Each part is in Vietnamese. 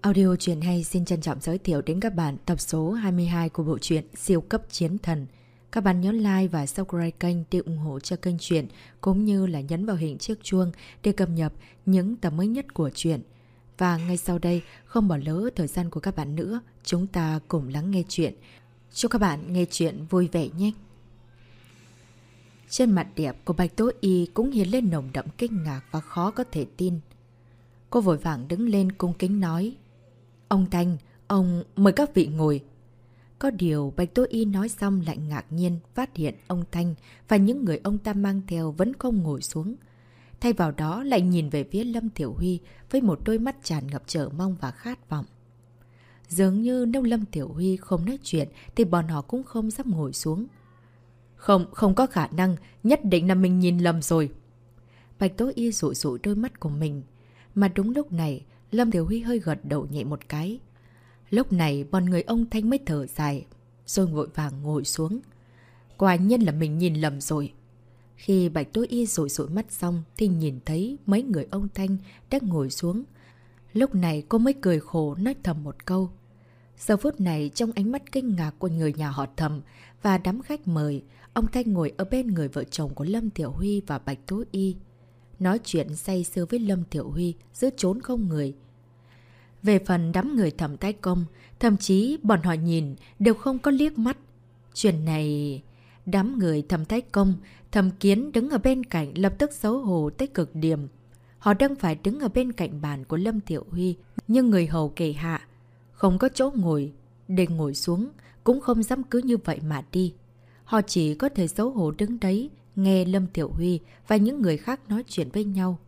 Audio truyện hay xin trân trọng giới thiệu đến các bạn tập số 22 của bộ truyện Siêu cấp chiến thần. Các bạn nhớ like và subscribe kênh để ủng hộ cho kênh truyện cũng như là nhấn vào hình chiếc chuông để cập nhật những tập mới nhất của truyện. Và ngay sau đây, không bỏ lỡ thời gian của các bạn nữa, chúng ta cùng lắng nghe chuyện. Chúc các bạn nghe chuyện vui vẻ nhé! Trên mặt đẹp của Bạch Tố Y cũng hiện lên nồng đậm kinh ngạc và khó có thể tin. Cô vội vàng đứng lên cung kính nói. Ông Thanh, ông mời các vị ngồi. Có điều Bạch Tố Y nói xong lại ngạc nhiên phát hiện ông Thanh và những người ông ta mang theo vẫn không ngồi xuống. Thay vào đó lại nhìn về phía Lâm Thiểu Huy với một đôi mắt tràn ngập chờ mong và khát vọng. Dường như nếu Lâm Tiểu Huy không nói chuyện thì bọn họ cũng không dám ngồi xuống. Không, không có khả năng, nhất định là mình nhìn lầm rồi. Bạch Tố Y rụi rụi đôi mắt của mình. Mà đúng lúc này, Lâm Tiểu Huy hơi gật đầu nhẹ một cái. Lúc này, bọn người ông Thanh mới thở dài, rồi vội vàng ngồi xuống. Quả nhiên là mình nhìn lầm rồi. Khi Bạch Tố Y rụi rụi mắt xong thì nhìn thấy mấy người ông Thanh đã ngồi xuống. Lúc này cô mới cười khổ nói thầm một câu. Giờ phút này trong ánh mắt kinh ngạc của người nhà họ thầm và đám khách mời, ông Thanh ngồi ở bên người vợ chồng của Lâm Tiểu Huy và Bạch Tố Y. Nói chuyện say sưa với Lâm Thiệu Huy giữa trốn không người. Về phần đám người thầm tay công, thậm chí bọn họ nhìn đều không có liếc mắt. Chuyện này... Đám người thầm thái công, thầm kiến đứng ở bên cạnh lập tức xấu hổ tới cực điểm. Họ đang phải đứng ở bên cạnh bàn của Lâm Thiệu Huy, nhưng người hầu kể hạ không có chỗ ngồi, để ngồi xuống, cũng không dám cứ như vậy mà đi. Họ chỉ có thể xấu hổ đứng đấy, nghe Lâm Tiểu Huy và những người khác nói chuyện với nhau.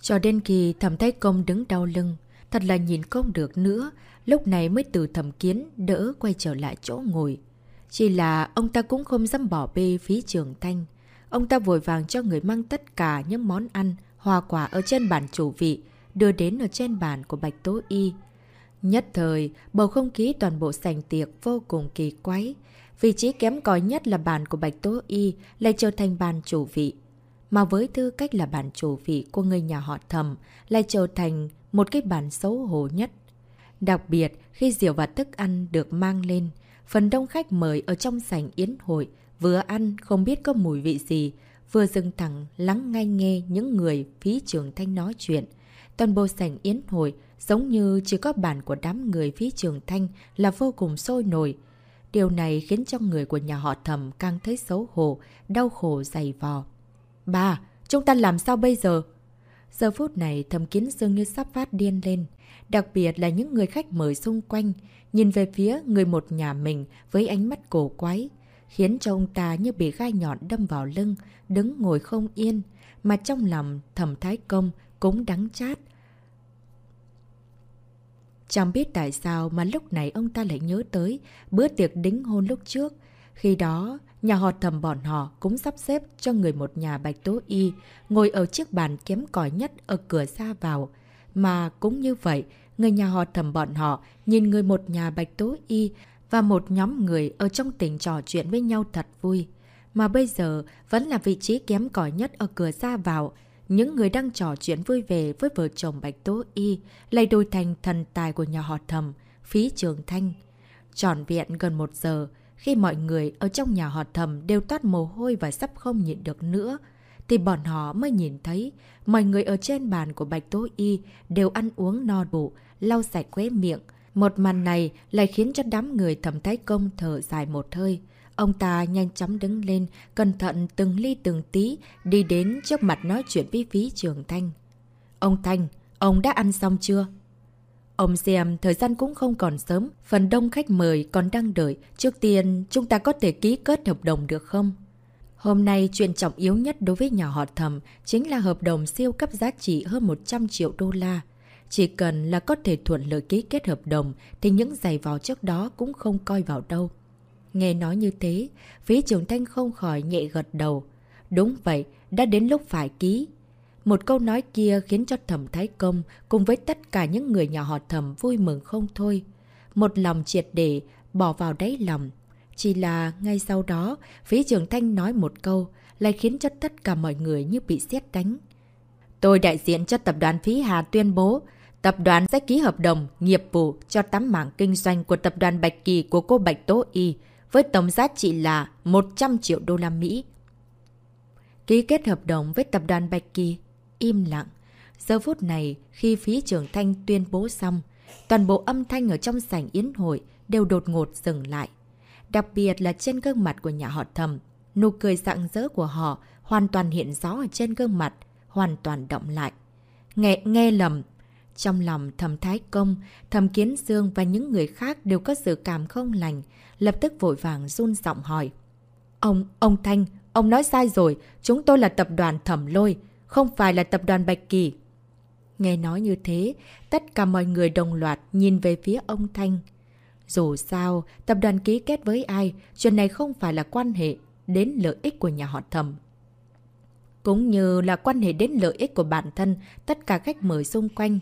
Cho đến khi thẩm thái công đứng đau lưng, thật là nhìn không được nữa, lúc này mới từ thẩm kiến đỡ quay trở lại chỗ ngồi. Chỉ là ông ta cũng không dám bỏ bê phí trường thanh. Ông ta vội vàng cho người mang tất cả những món ăn, hoa quả ở trên bàn chủ vị, đưa đến ở trên bàn của Bạch Tố Y. Nhất thời, bầu không khí toàn bộ sành tiệc vô cùng kỳ quái. Vị trí kém cỏi nhất là bàn của Bạch Tố Y lại trở thành bàn chủ vị. Mà với tư cách là bàn chủ vị của người nhà họ thầm lại trở thành một cái bàn xấu hổ nhất. Đặc biệt, khi rượu và thức ăn được mang lên, phần đông khách mời ở trong sảnh yến hội vừa ăn không biết có mùi vị gì, vừa dừng thẳng lắng ngay nghe những người phí trường thanh nói chuyện. Toàn bộ sảnh yến hội giống như chỉ có bản của đám người phí trường thanh là vô cùng sôi nổi. Điều này khiến cho người của nhà họ thầm càng thấy xấu hổ, đau khổ dày vò. Bà, chúng ta làm sao bây giờ? Giờ phút này thầm kiến dường như sắp phát điên lên. Đặc biệt là những người khách mời xung quanh, nhìn về phía người một nhà mình với ánh mắt cổ quái, khiến cho ông ta như bị gai nhọn đâm vào lưng, đứng ngồi không yên, mà trong lòng thầm thái công cũng đắng chát, Chẳng biết tại sao mà lúc này ông ta lại nhớ tới bữa tiệc đính hôn lúc trước. Khi đó, nhà họ thầm bọn họ cũng sắp xếp cho người một nhà Bạch Tố Y ngồi ở chiếc bàn kém cỏi nhất ở cửa ra vào. Mà cũng như vậy, người nhà họ thầm bọn họ nhìn người một nhà Bạch Tố Y và một nhóm người ở trong tỉnh trò chuyện với nhau thật vui. Mà bây giờ vẫn là vị trí kém cỏi nhất ở cửa ra vào, những người đang trò chuyện vui vẻ với vợ chồng Bạch Tố Y lại đổi thành thần tài của nhà họ thầm, phí trường thanh. Tròn viện gần một giờ, khi mọi người ở trong nhà họ thầm đều toát mồ hôi và sắp không nhịn được nữa, thì bọn họ mới nhìn thấy mọi người ở trên bàn của Bạch Tố Y đều ăn uống no đủ, lau sạch quế miệng. Một màn này lại khiến cho đám người thầm thái công thở dài một hơi. Ông ta nhanh chóng đứng lên, cẩn thận từng ly từng tí, đi đến trước mặt nói chuyện với phí trưởng Thanh. Ông Thanh, ông đã ăn xong chưa? Ông xem, thời gian cũng không còn sớm, phần đông khách mời còn đang đợi. Trước tiên, chúng ta có thể ký kết hợp đồng được không? Hôm nay, chuyện trọng yếu nhất đối với nhà họ thầm chính là hợp đồng siêu cấp giá trị hơn 100 triệu đô la. Chỉ cần là có thể thuận lợi ký kết hợp đồng thì những giày vò trước đó cũng không coi vào đâu. Nghe nói như thế, phí trường thanh không khỏi nhẹ gật đầu. Đúng vậy, đã đến lúc phải ký. Một câu nói kia khiến cho thẩm Thái Công cùng với tất cả những người nhà họ thẩm vui mừng không thôi. Một lòng triệt để, bỏ vào đáy lòng. Chỉ là ngay sau đó, phí trường thanh nói một câu, lại khiến cho tất cả mọi người như bị xét đánh. Tôi đại diện cho tập đoàn Phí Hà tuyên bố, Tập đoàn sẽ ký hợp đồng, nghiệp vụ cho tấm mảng kinh doanh của tập đoàn Bạch Kỳ của cô Bạch Tố Y với tổng giá trị là 100 triệu đô la Mỹ. Ký kết hợp đồng với tập đoàn Bạch Kỳ, im lặng. Giờ phút này, khi phí trưởng thanh tuyên bố xong, toàn bộ âm thanh ở trong sảnh yến hội đều đột ngột dừng lại. Đặc biệt là trên gương mặt của nhà họ thầm, nụ cười rạng rỡ của họ hoàn toàn hiện rõ ở trên gương mặt, hoàn toàn động lại. Nghe, nghe lầm, trong lòng thầm Thái Công, thầm Kiến Dương và những người khác đều có sự cảm không lành, lập tức vội vàng run giọng hỏi. Ông, ông Thanh, ông nói sai rồi, chúng tôi là tập đoàn thẩm lôi, không phải là tập đoàn Bạch Kỳ. Nghe nói như thế, tất cả mọi người đồng loạt nhìn về phía ông Thanh. Dù sao, tập đoàn ký kết với ai, chuyện này không phải là quan hệ đến lợi ích của nhà họ thẩm. Cũng như là quan hệ đến lợi ích của bản thân tất cả khách mời xung quanh.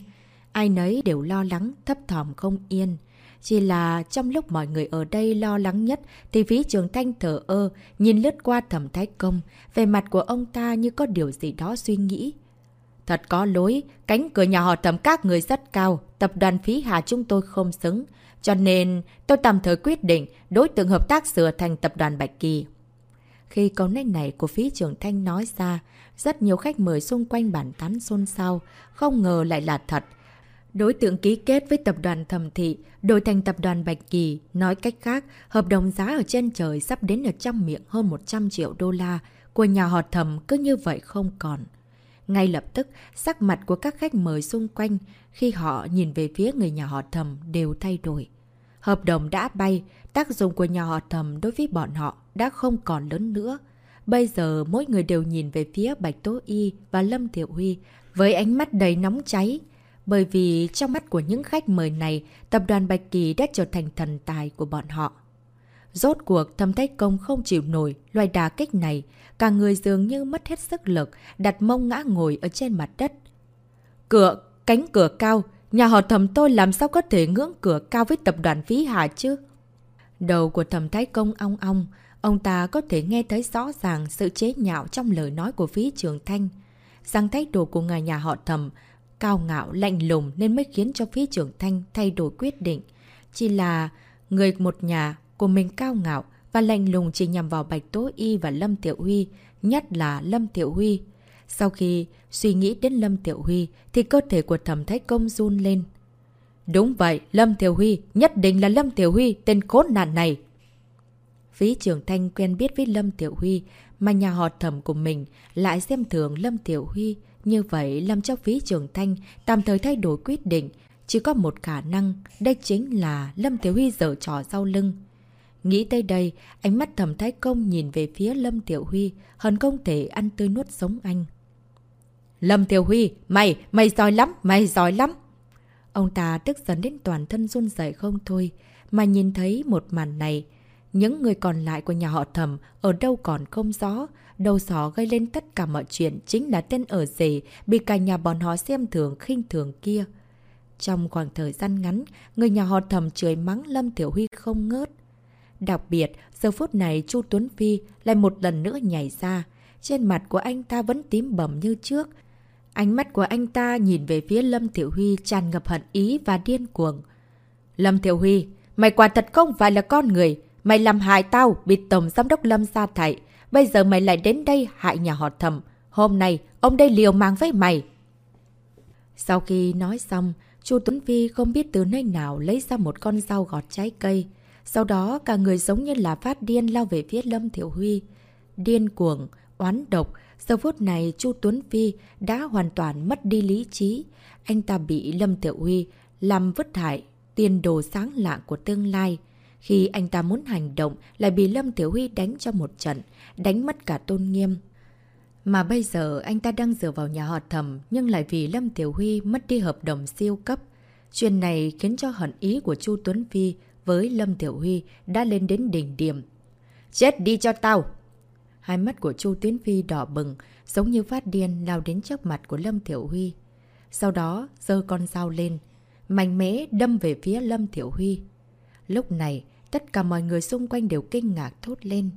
Ai nấy đều lo lắng, thấp thỏm không yên. Chỉ là trong lúc mọi người ở đây lo lắng nhất thì phí trường thanh thở ơ, nhìn lướt qua thẩm thái công, về mặt của ông ta như có điều gì đó suy nghĩ. Thật có lỗi, cánh cửa nhà họ thẩm các người rất cao, tập đoàn phí hà chúng tôi không xứng. Cho nên tôi tạm thời quyết định đối tượng hợp tác sửa thành tập đoàn Bạch Kỳ. Khi câu nói này của phí trưởng thanh nói ra, rất nhiều khách mời xung quanh bản tán xôn xao, không ngờ lại là thật. Đối tượng ký kết với tập đoàn thẩm thị, đổi thành tập đoàn Bạch Kỳ, nói cách khác, hợp đồng giá ở trên trời sắp đến ở trong miệng hơn 100 triệu đô la của nhà họ thẩm cứ như vậy không còn. Ngay lập tức, sắc mặt của các khách mời xung quanh khi họ nhìn về phía người nhà họ thầm đều thay đổi. Hợp đồng đã bay, tác dụng của nhà họ thầm đối với bọn họ đã không còn lớn nữa. Bây giờ mỗi người đều nhìn về phía Bạch Tố Y và Lâm Tiểu Huy với ánh mắt đầy nóng cháy. Bởi vì trong mắt của những khách mời này, tập đoàn Bạch Kỳ đã trở thành thần tài của bọn họ. Rốt cuộc thâm thái công không chịu nổi loài đà kích này, cả người dường như mất hết sức lực, đặt mông ngã ngồi ở trên mặt đất. Cửa, cánh cửa cao, nhà họ thầm tôi làm sao có thể ngưỡng cửa cao với tập đoàn vĩ hà chứ? Đầu của thầm thái công ong ong, ông ta có thể nghe thấy rõ ràng sự chế nhạo trong lời nói của phí trường thanh. Rằng thái độ của người nhà họ thầm, cao ngạo, lạnh lùng nên mới khiến cho phía trưởng thanh thay đổi quyết định. Chỉ là người một nhà của mình cao ngạo và lạnh lùng chỉ nhằm vào Bạch Tố Y và Lâm Tiểu Huy, nhất là Lâm Tiểu Huy. Sau khi suy nghĩ đến Lâm Tiểu Huy thì cơ thể của thẩm thái công run lên. Đúng vậy, Lâm Tiểu Huy, nhất định là Lâm Tiểu Huy, tên khốn nạn này. Phí trưởng thanh quen biết với Lâm Tiểu Huy, mà nhà họ thẩm của mình lại xem thường Lâm Tiểu Huy. Như vậy, làm cho phí trưởng thanh tạm thời thay đổi quyết định. Chỉ có một khả năng, đây chính là Lâm Tiểu Huy dở trò sau lưng. Nghĩ tới đây, ánh mắt thẩm thái công nhìn về phía Lâm Tiểu Huy, hận không thể ăn tươi nuốt sống anh. Lâm Tiểu Huy, mày, mày giỏi lắm, mày giỏi lắm. Ông ta tức giận đến toàn thân run rẩy không thôi, mà nhìn thấy một màn này. Những người còn lại của nhà họ thẩm ở đâu còn không rõ, đầu sỏ gây lên tất cả mọi chuyện chính là tên ở rể bị cả nhà bọn họ xem thường khinh thường kia. Trong khoảng thời gian ngắn, người nhà họ thầm chửi mắng Lâm Tiểu Huy không ngớt. Đặc biệt, giờ phút này Chu Tuấn Phi lại một lần nữa nhảy ra. Trên mặt của anh ta vẫn tím bầm như trước. Ánh mắt của anh ta nhìn về phía Lâm Thiểu Huy tràn ngập hận ý và điên cuồng. Lâm Thiểu Huy, mày quả thật không phải là con người. Mày làm hại tao, bị Tổng Giám đốc Lâm sa thảy. Bây giờ mày lại đến đây hại nhà họ thầm. Hôm nay, ông đây liều mang với mày. Sau khi nói xong, Chu Tuấn Phi không biết từ nơi nào lấy ra một con dao gọt trái cây. Sau đó cả người giống như là phát điên lao về phía Lâm Thiểu Huy. Điên cuồng, oán độc, giờ phút này Chu Tuấn Phi đã hoàn toàn mất đi lý trí. Anh ta bị Lâm Thiểu Huy làm vứt hại, tiền đồ sáng lạng của tương lai. Khi anh ta muốn hành động lại bị Lâm Thiểu Huy đánh cho một trận, đánh mất cả tôn nghiêm. Mà bây giờ anh ta đang dựa vào nhà họ thầm nhưng lại vì Lâm Tiểu Huy mất đi hợp đồng siêu cấp. Chuyện này khiến cho hận ý của Chu Tuấn Phi với Lâm Tiểu Huy đã lên đến đỉnh điểm. Chết đi cho tao! Hai mắt của Chu tuấn Phi đỏ bừng, giống như phát điên lao đến trước mặt của Lâm Tiểu Huy. Sau đó, giơ con dao lên, mạnh mẽ đâm về phía Lâm Tiểu Huy. Lúc này, tất cả mọi người xung quanh đều kinh ngạc thốt lên.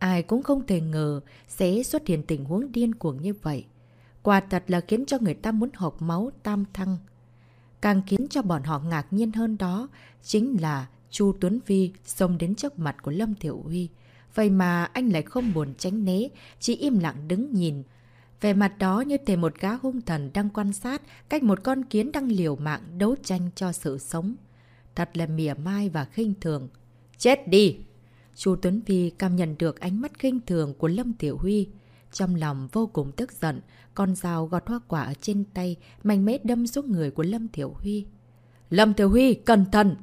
Ai cũng không thể ngờ sẽ xuất hiện tình huống điên cuồng như vậy. Quả thật là khiến cho người ta muốn hộp máu tam thăng. Càng khiến cho bọn họ ngạc nhiên hơn đó chính là Chu Tuấn Phi xông đến trước mặt của Lâm Thiểu Huy. Vậy mà anh lại không buồn tránh né, chỉ im lặng đứng nhìn. Về mặt đó như thể một gã hung thần đang quan sát cách một con kiến đang liều mạng đấu tranh cho sự sống. Thật là mỉa mai và khinh thường. Chết đi! Chu Tuấn Phi cảm nhận được ánh mắt khinh thường của Lâm Tiểu Huy. Trong lòng vô cùng tức giận, con dao gọt hoa quả ở trên tay, mạnh mẽ đâm xuống người của Lâm Tiểu Huy. Lâm Tiểu Huy, cẩn thận!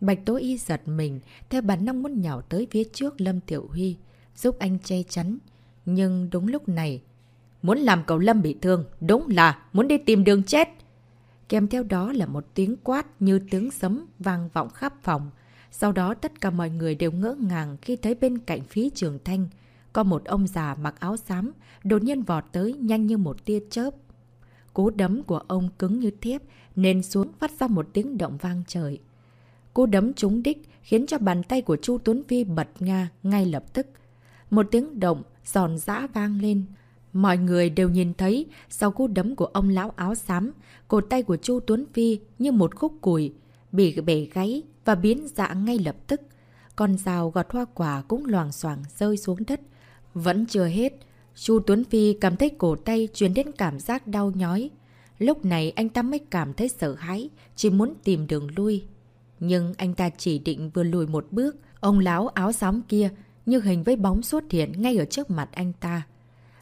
Bạch Tố Y giật mình, theo bản năng muốn nhào tới phía trước Lâm Tiểu Huy, giúp anh che chắn. Nhưng đúng lúc này, muốn làm cậu Lâm bị thương, đúng là muốn đi tìm đường chết. Kèm theo đó là một tiếng quát như tiếng sấm vang vọng khắp phòng. Sau đó tất cả mọi người đều ngỡ ngàng khi thấy bên cạnh phí trường thanh, có một ông già mặc áo xám, đột nhiên vọt tới nhanh như một tia chớp. Cú đấm của ông cứng như thép, nên xuống phát ra một tiếng động vang trời. Cú đấm trúng đích khiến cho bàn tay của Chu Tuấn Vi bật nga ngay lập tức. Một tiếng động giòn giã vang lên. Mọi người đều nhìn thấy sau cú đấm của ông lão áo xám, cổ tay của Chu Tuấn Phi như một khúc củi, bị bể gáy và biến dạng ngay lập tức. Con rào gọt hoa quả cũng loàng xoàng rơi xuống đất. Vẫn chưa hết, Chu Tuấn Phi cảm thấy cổ tay truyền đến cảm giác đau nhói. Lúc này anh ta mới cảm thấy sợ hãi, chỉ muốn tìm đường lui. Nhưng anh ta chỉ định vừa lùi một bước, ông lão áo xám kia như hình với bóng xuất hiện ngay ở trước mặt anh ta.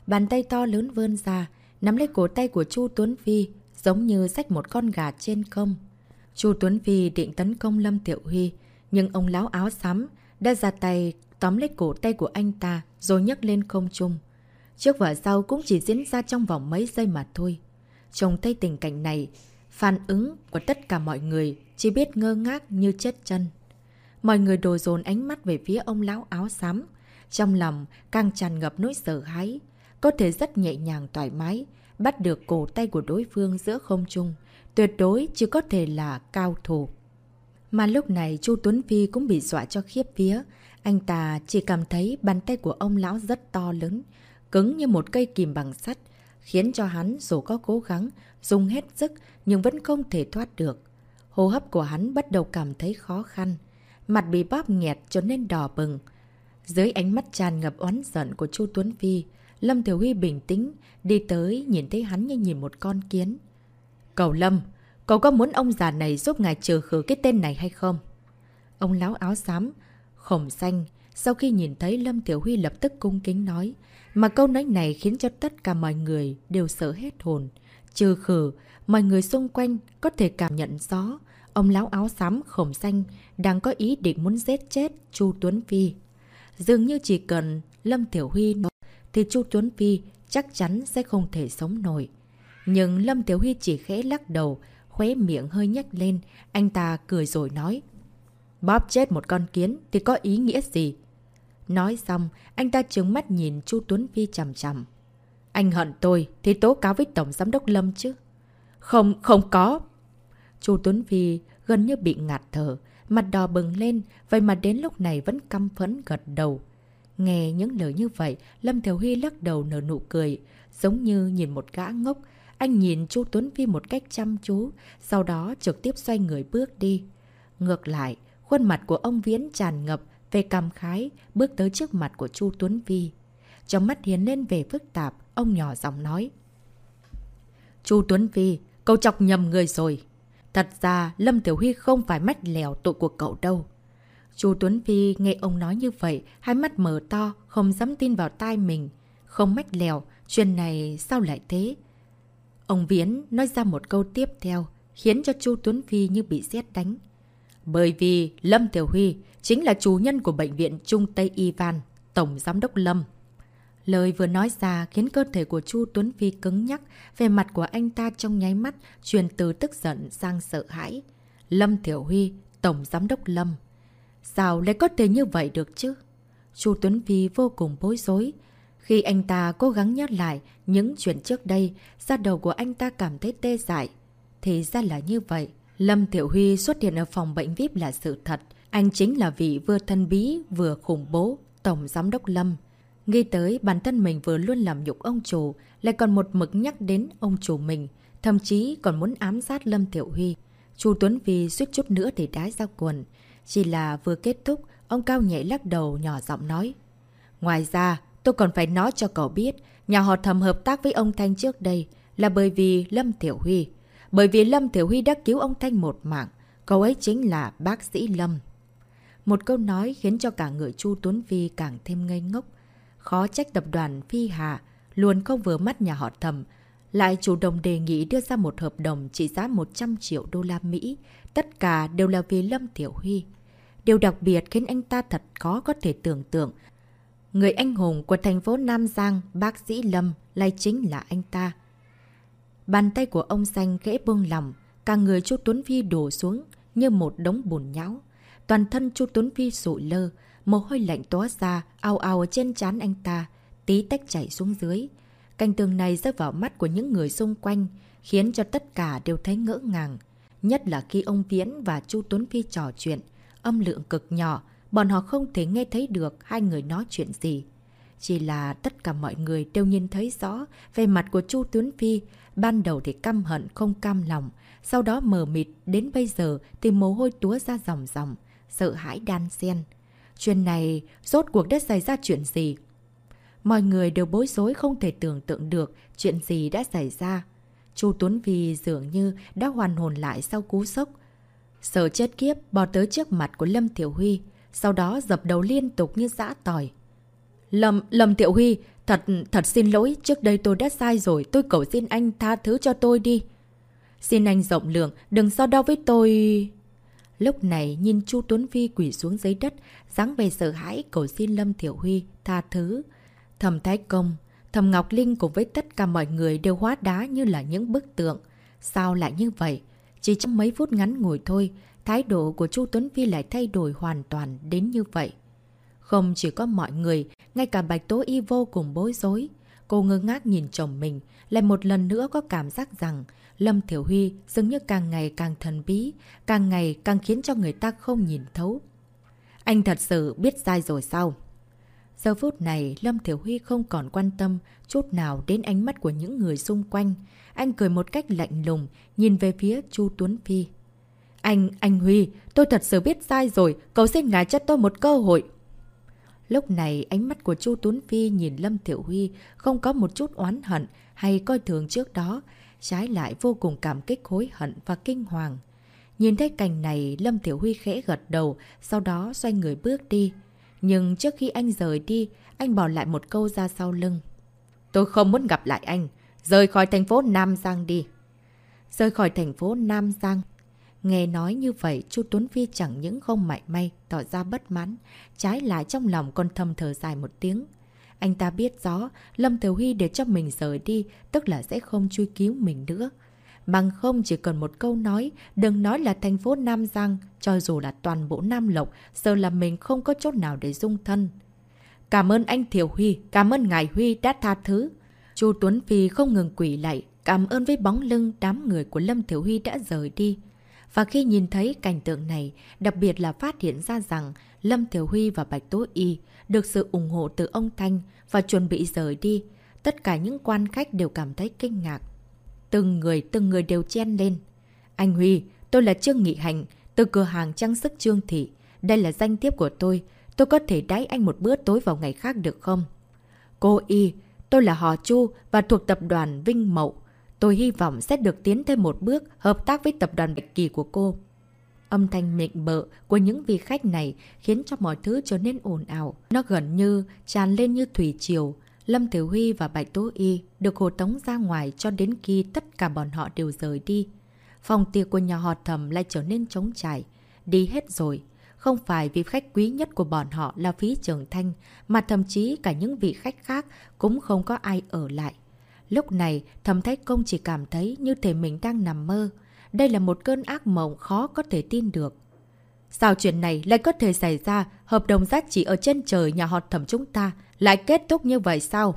Bàn tay to lớn vươn ra, nắm lấy cổ tay của Chu Tuấn Phi, giống như xách một con gà trên công. Chu Tuấn Phi định tấn công Lâm Tiểu Huy, nhưng ông lão áo xám đã ra tay tóm lấy cổ tay của anh ta rồi nhấc lên không trung. Trước và sau cũng chỉ diễn ra trong vòng mấy giây mà thôi. Trông thấy tình cảnh này, phản ứng của tất cả mọi người chỉ biết ngơ ngác như chết chân. Mọi người đồ dồn ánh mắt về phía ông lão áo xám. Trong lòng càng tràn ngập nỗi sợ hãi. Có thể rất nhẹ nhàng thoải mái, bắt được cổ tay của đối phương giữa không trung. Tuyệt đối chỉ có thể là cao thủ. Mà lúc này chu Tuấn Phi cũng bị dọa cho khiếp vía. Anh ta chỉ cảm thấy bàn tay của ông lão rất to lớn, cứng như một cây kìm bằng sắt, khiến cho hắn dù có cố gắng, dùng hết sức nhưng vẫn không thể thoát được. Hô hấp của hắn bắt đầu cảm thấy khó khăn, mặt bị bóp nghẹt cho nên đỏ bừng. Dưới ánh mắt tràn ngập oán giận của Chu Tuấn Phi, Lâm Thiểu Huy bình tĩnh, đi tới nhìn thấy hắn như nhìn một con kiến. Cầu Lâm, cậu có muốn ông già này giúp ngài trừ khử cái tên này hay không? Ông lão áo xám, khổng xanh, sau khi nhìn thấy Lâm Tiểu Huy lập tức cung kính nói, mà câu nói này khiến cho tất cả mọi người đều sợ hết hồn. Trừ khử, mọi người xung quanh có thể cảm nhận rõ, ông lão áo xám khổng xanh đang có ý định muốn giết chết Chu Tuấn Phi. Dường như chỉ cần Lâm Tiểu Huy nói, thì Chu Tuấn Phi chắc chắn sẽ không thể sống nổi. Nhưng Lâm Tiểu Huy chỉ khẽ lắc đầu, khóe miệng hơi nhếch lên, anh ta cười rồi nói. Bóp chết một con kiến thì có ý nghĩa gì? Nói xong, anh ta trứng mắt nhìn Chu Tuấn Phi chầm chầm. Anh hận tôi thì tố cáo với Tổng Giám đốc Lâm chứ? Không, không có. Chu Tuấn Phi gần như bị ngạt thở, mặt đỏ bừng lên, vậy mà đến lúc này vẫn căm phẫn gật đầu. Nghe những lời như vậy, Lâm Thiểu Huy lắc đầu nở nụ cười, giống như nhìn một gã ngốc. Anh nhìn Chu Tuấn Phi một cách chăm chú, sau đó trực tiếp xoay người bước đi. Ngược lại, khuôn mặt của ông Viễn tràn ngập về cảm khái, bước tới trước mặt của Chu Tuấn Vi. Trong mắt hiến lên về phức tạp, ông nhỏ giọng nói. Chu Tuấn Vi, cậu chọc nhầm người rồi. Thật ra, Lâm Tiểu Huy không phải mách lèo tội của cậu đâu. Chu Tuấn Vi nghe ông nói như vậy, hai mắt mở to, không dám tin vào tai mình. Không mách lèo, chuyện này sao lại thế? Ông Viễn nói ra một câu tiếp theo, khiến cho Chu Tuấn phi như bị xét đánh. Bởi vì Lâm Tiểu Huy chính là chủ nhân của Bệnh viện Trung Tây Ivan, Tổng Giám đốc Lâm. Lời vừa nói ra khiến cơ thể của Chu Tuấn Phi cứng nhắc, về mặt của anh ta trong nháy mắt truyền từ tức giận sang sợ hãi. Lâm Tiểu Huy, Tổng Giám đốc Lâm. Sao lại có thể như vậy được chứ? Chu Tuấn Phi vô cùng bối rối. Khi anh ta cố gắng nhớ lại những chuyện trước đây, da đầu của anh ta cảm thấy tê dại. Thì ra là như vậy. Lâm Tiểu Huy xuất hiện ở phòng bệnh VIP là sự thật. Anh chính là vị vừa thân bí vừa khủng bố, Tổng Giám đốc Lâm. Nghĩ tới bản thân mình vừa luôn làm nhục ông chủ, lại còn một mực nhắc đến ông chủ mình. Thậm chí còn muốn ám sát Lâm Tiểu Huy. Chu Tuấn Vi suýt chút nữa để đái ra quần. Chỉ là vừa kết thúc, ông Cao nhảy lắc đầu nhỏ giọng nói. Ngoài ra, tôi còn phải nói cho cậu biết, nhà họ thầm hợp tác với ông Thanh trước đây là bởi vì Lâm Tiểu Huy. Bởi vì Lâm Tiểu Huy đã cứu ông Thanh một mạng, cậu ấy chính là bác sĩ Lâm. Một câu nói khiến cho cả người Chu Tuấn phi càng thêm ngây ngốc. Khó trách tập đoàn Phi Hà luôn không vừa mắt nhà họ thầm, lại chủ động đề nghị đưa ra một hợp đồng trị giá 100 triệu đô la Mỹ. Tất cả đều là vì Lâm Tiểu Huy. Điều đặc biệt khiến anh ta thật khó có thể tưởng tượng. Người anh hùng của thành phố Nam Giang, bác sĩ Lâm, lại chính là anh ta. Bàn tay của ông xanh khẽ buông lòng, cả người chú Tuấn Phi đổ xuống như một đống bùn nhão. Toàn thân chú Tuấn Phi sụi lơ, mồ hôi lạnh tóa ra, ao ao trên trán anh ta, tí tách chảy xuống dưới. Cảnh tường này rơi vào mắt của những người xung quanh, khiến cho tất cả đều thấy ngỡ ngàng. Nhất là khi ông Viễn và Chu Tuấn Phi trò chuyện, âm lượng cực nhỏ, bọn họ không thể nghe thấy được hai người nói chuyện gì. Chỉ là tất cả mọi người đều nhìn thấy rõ về mặt của Chu Tuấn Phi, ban đầu thì căm hận không cam lòng, sau đó mờ mịt đến bây giờ thì mồ hôi túa ra dòng dòng, sợ hãi đan xen. Chuyện này rốt cuộc đã xảy ra chuyện gì? Mọi người đều bối rối không thể tưởng tượng được chuyện gì đã xảy ra. Chu Tuấn Vi dường như đã hoàn hồn lại sau cú sốc. Sợ chết kiếp bò tới trước mặt của Lâm Thiểu Huy, sau đó dập đầu liên tục như dã tỏi. Lâm, Lâm Tiểu Huy, thật, thật xin lỗi, trước đây tôi đã sai rồi, tôi cầu xin anh tha thứ cho tôi đi. Xin anh rộng lượng, đừng so đo với tôi... Lúc này nhìn Chu Tuấn phi quỷ xuống dưới đất, dáng về sợ hãi cầu xin Lâm Tiểu Huy tha thứ. Thầm Thái Công, Thầm Ngọc Linh cùng với tất cả mọi người đều hóa đá như là những bức tượng. Sao lại như vậy? Chỉ trong mấy phút ngắn ngủi thôi, thái độ của Chu Tuấn Phi lại thay đổi hoàn toàn đến như vậy. Không chỉ có mọi người, ngay cả Bạch Tố Y vô cùng bối rối. Cô ngơ ngác nhìn chồng mình, lại một lần nữa có cảm giác rằng Lâm Thiểu Huy dường như càng ngày càng thần bí, càng ngày càng khiến cho người ta không nhìn thấu. Anh thật sự biết sai rồi sao? Giờ phút này, Lâm Thiểu Huy không còn quan tâm chút nào đến ánh mắt của những người xung quanh. Anh cười một cách lạnh lùng, nhìn về phía Chu Tuấn Phi. Anh, anh Huy, tôi thật sự biết sai rồi, cầu xin ngài cho tôi một cơ hội. Lúc này, ánh mắt của Chu Tuấn Phi nhìn Lâm Thiểu Huy không có một chút oán hận hay coi thường trước đó, trái lại vô cùng cảm kích hối hận và kinh hoàng. Nhìn thấy cảnh này, Lâm Tiểu Huy khẽ gật đầu, sau đó xoay người bước đi. Nhưng trước khi anh rời đi, anh bỏ lại một câu ra sau lưng. Tôi không muốn gặp lại anh. Rời khỏi thành phố Nam Giang đi. Rời khỏi thành phố Nam Giang. Nghe nói như vậy, chu Tuấn Phi chẳng những không mảy may, tỏ ra bất mãn. Trái lại trong lòng còn thầm thở dài một tiếng. Anh ta biết rõ, Lâm Thiểu Huy để cho mình rời đi, tức là sẽ không truy cứu mình nữa. Bằng không chỉ cần một câu nói, đừng nói là thành phố Nam Giang, cho dù là toàn bộ Nam Lộc, giờ là mình không có chỗ nào để dung thân. Cảm ơn anh Thiểu Huy, cảm ơn ngài Huy đã tha thứ. Chu Tuấn Phi không ngừng quỷ lại, cảm ơn với bóng lưng đám người của Lâm Thiểu Huy đã rời đi. Và khi nhìn thấy cảnh tượng này, đặc biệt là phát hiện ra rằng Lâm Thiểu Huy và Bạch Tố Y được sự ủng hộ từ ông Thanh và chuẩn bị rời đi, tất cả những quan khách đều cảm thấy kinh ngạc. Từng người, từng người đều chen lên. Anh Huy, tôi là Trương Nghị Hành, từ cửa hàng trang sức Trương Thị. Đây là danh tiếp của tôi. Tôi có thể đáy anh một bữa tối vào ngày khác được không? Cô Y, tôi là Hò Chu và thuộc tập đoàn Vinh Mậu. Tôi hy vọng sẽ được tiến thêm một bước hợp tác với tập đoàn Bạch Kỳ của cô. Âm thanh mịn bợ của những vị khách này khiến cho mọi thứ trở nên ồn ào. Nó gần như tràn lên như thủy triều. Lâm Thiếu Huy và Bạch Tố Y được hồ tống ra ngoài cho đến khi tất cả bọn họ đều rời đi. Phòng tiệc của nhà họ thầm lại trở nên trống trải. Đi hết rồi. Không phải vì khách quý nhất của bọn họ là phí trường thanh, mà thậm chí cả những vị khách khác cũng không có ai ở lại. Lúc này, thầm thái công chỉ cảm thấy như thể mình đang nằm mơ. Đây là một cơn ác mộng khó có thể tin được. Sao chuyện này lại có thể xảy ra hợp đồng giá trị ở trên trời nhà họ thẩm chúng ta lại kết thúc như vậy sao?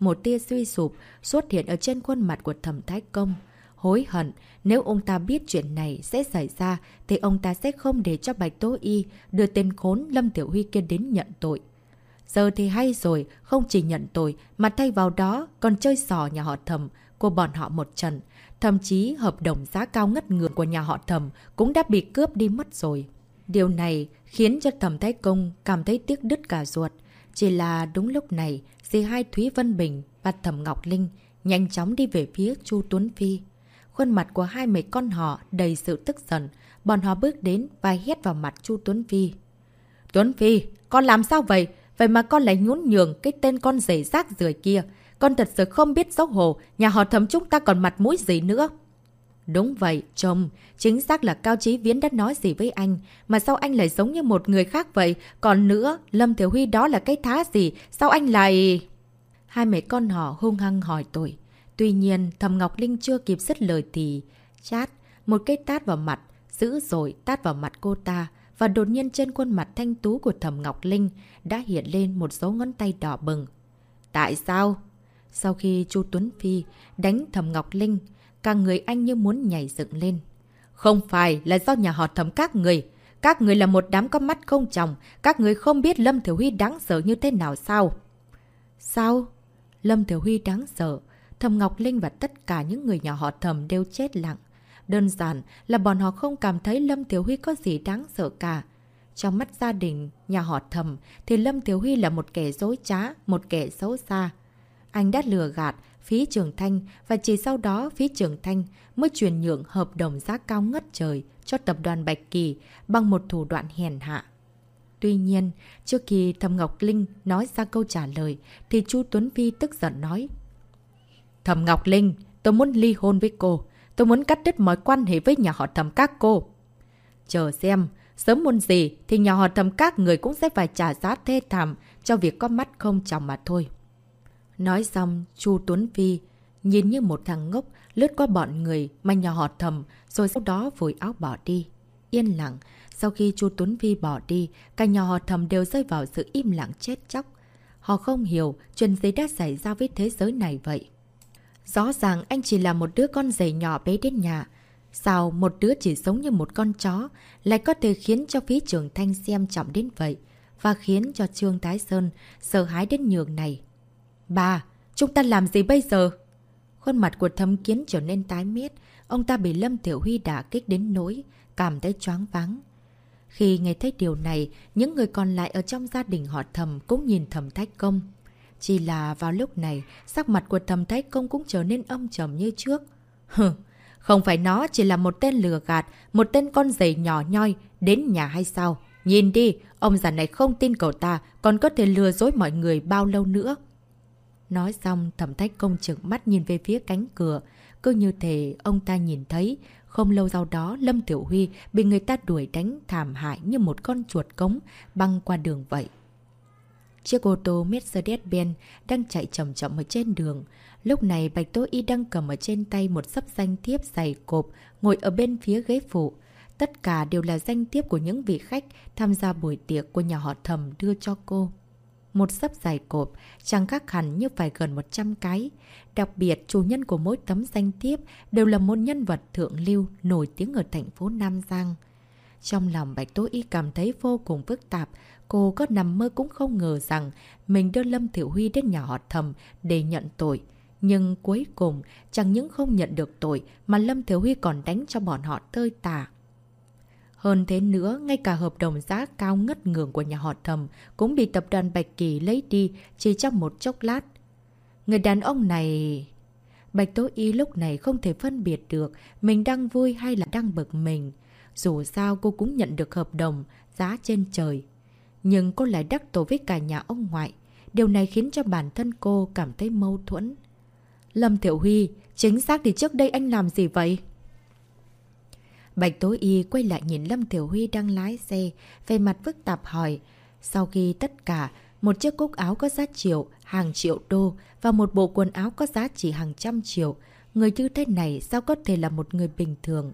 Một tia suy sụp xuất hiện ở trên khuôn mặt của thẩm thái công. Hối hận, nếu ông ta biết chuyện này sẽ xảy ra thì ông ta sẽ không để cho Bạch Tố Y đưa tên khốn Lâm Tiểu Huy kia đến nhận tội. Giờ thì hay rồi, không chỉ nhận tội mà thay vào đó còn chơi sò nhà họ thẩm của bọn họ một trận. Thậm chí hợp đồng giá cao ngất ngường của nhà họ thầm cũng đã bị cướp đi mất rồi. Điều này khiến cho thầm Thái Công cảm thấy tiếc đứt cả ruột. Chỉ là đúng lúc này, dì hai Thúy Vân Bình và thầm Ngọc Linh nhanh chóng đi về phía Chu Tuấn Phi. Khuôn mặt của hai mấy con họ đầy sự tức giận. Bọn họ bước đến và hét vào mặt Chu Tuấn Phi. Tuấn Phi, con làm sao vậy? Vậy mà con lại nhún nhường cái tên con rể rác rưởi kia. Con thật sự không biết xấu hổ, nhà họ thấm chúng ta còn mặt mũi gì nữa. Đúng vậy, chồng, chính xác là Cao Chí Viễn đã nói gì với anh, mà sao anh lại giống như một người khác vậy? Còn nữa, Lâm Thiểu Huy đó là cái thá gì? Sao anh lại... Hai mẹ con họ hung hăng hỏi tội. Tuy nhiên, Thầm Ngọc Linh chưa kịp dứt lời thì... Chát, một cái tát vào mặt, dữ rồi tát vào mặt cô ta. Và đột nhiên trên khuôn mặt thanh tú của thẩm Ngọc Linh đã hiện lên một dấu ngón tay đỏ bừng. Tại sao? Sau khi chu Tuấn Phi đánh thẩm Ngọc Linh, cả người anh như muốn nhảy dựng lên. Không phải là do nhà họ thẩm các người. Các người là một đám có mắt không chồng. Các người không biết Lâm Thiểu Huy đáng sợ như thế nào sao? Sao? Lâm Thiểu Huy đáng sợ. Thầm Ngọc Linh và tất cả những người nhà họ thầm đều chết lặng. Đơn giản là bọn họ không cảm thấy Lâm Thiếu Huy có gì đáng sợ cả. Trong mắt gia đình, nhà họ thầm, thì Lâm Thiếu Huy là một kẻ dối trá, một kẻ xấu xa. Anh đã lừa gạt phí trường thanh và chỉ sau đó phí trường thanh mới chuyển nhượng hợp đồng giá cao ngất trời cho tập đoàn Bạch Kỳ bằng một thủ đoạn hèn hạ. Tuy nhiên, trước khi Thầm Ngọc Linh nói ra câu trả lời thì chu Tuấn Vi tức giận nói Thầm Ngọc Linh, tôi muốn ly hôn với cô. Tôi muốn cắt đứt mối quan hệ với nhà họ thầm các cô. Chờ xem, sớm muôn gì thì nhà họ thầm các người cũng sẽ phải trả giá thê thảm cho việc có mắt không chồng mà thôi. Nói xong, chu Tuấn Phi nhìn như một thằng ngốc lướt qua bọn người mà nhà họ thầm rồi sau đó vội áo bỏ đi. Yên lặng, sau khi chu Tuấn Phi bỏ đi, cả nhà họ thầm đều rơi vào sự im lặng chết chóc. Họ không hiểu chuyện gì đã xảy ra với thế giới này vậy. Rõ ràng anh chỉ là một đứa con giày nhỏ bé đến nhà. Sao một đứa chỉ sống như một con chó lại có thể khiến cho phí trưởng thanh xem trọng đến vậy và khiến cho Trương Tái Sơn sợ hãi đến nhường này. Bà, chúng ta làm gì bây giờ? Khuôn mặt của thâm kiến trở nên tái mét. Ông ta bị Lâm Tiểu Huy đả kích đến nỗi, cảm thấy choáng váng. Khi nghe thấy điều này, những người còn lại ở trong gia đình họ thầm cũng nhìn thầm thách công. Chỉ là vào lúc này, sắc mặt của thầm thách công cũng trở nên âm trầm như trước. Hừ, không phải nó chỉ là một tên lừa gạt, một tên con giày nhỏ nhoi, đến nhà hay sao? Nhìn đi, ông già này không tin cậu ta, còn có thể lừa dối mọi người bao lâu nữa. Nói xong, thẩm thách công trực mắt nhìn về phía cánh cửa. Cứ như thể ông ta nhìn thấy, không lâu sau đó Lâm Tiểu Huy bị người ta đuổi đánh thảm hại như một con chuột cống băng qua đường vậy. Chiếc ô tô Mercedes-Benz đang chạy chậm chậm ở trên đường. Lúc này Bạch Tố Y đang cầm ở trên tay một sắp danh thiếp dày cộp, ngồi ở bên phía ghế phụ. Tất cả đều là danh thiếp của những vị khách tham gia buổi tiệc của nhà họ thầm đưa cho cô. Một sắp dài cộp, chẳng khác hẳn như phải gần 100 cái. Đặc biệt, chủ nhân của mỗi tấm danh thiếp đều là một nhân vật thượng lưu nổi tiếng ở thành phố Nam Giang. Trong lòng Bạch Tố Y cảm thấy vô cùng phức tạp, cô có nằm mơ cũng không ngờ rằng mình đưa Lâm Thiểu Huy đến nhà họ thầm để nhận tội. Nhưng cuối cùng, chẳng những không nhận được tội mà Lâm Thiểu Huy còn đánh cho bọn họ tơi tả. Hơn thế nữa, ngay cả hợp đồng giá cao ngất ngường của nhà họ thầm cũng bị tập đoàn Bạch Kỳ lấy đi chỉ trong một chốc lát. Người đàn ông này... Bạch Tố Y lúc này không thể phân biệt được mình đang vui hay là đang bực mình. Dù sao cô cũng nhận được hợp đồng giá trên trời. Nhưng cô lại đắc tổ với cả nhà ông ngoại. Điều này khiến cho bản thân cô cảm thấy mâu thuẫn. Lâm Thiểu Huy, chính xác thì trước đây anh làm gì vậy? Bạch Tố Y quay lại nhìn Lâm Tiểu Huy đang lái xe, về mặt phức tạp hỏi. Sau khi tất cả, một chiếc cúc áo có giá triệu, hàng triệu đô và một bộ quần áo có giá chỉ hàng trăm triệu, người như thế này sao có thể là một người bình thường?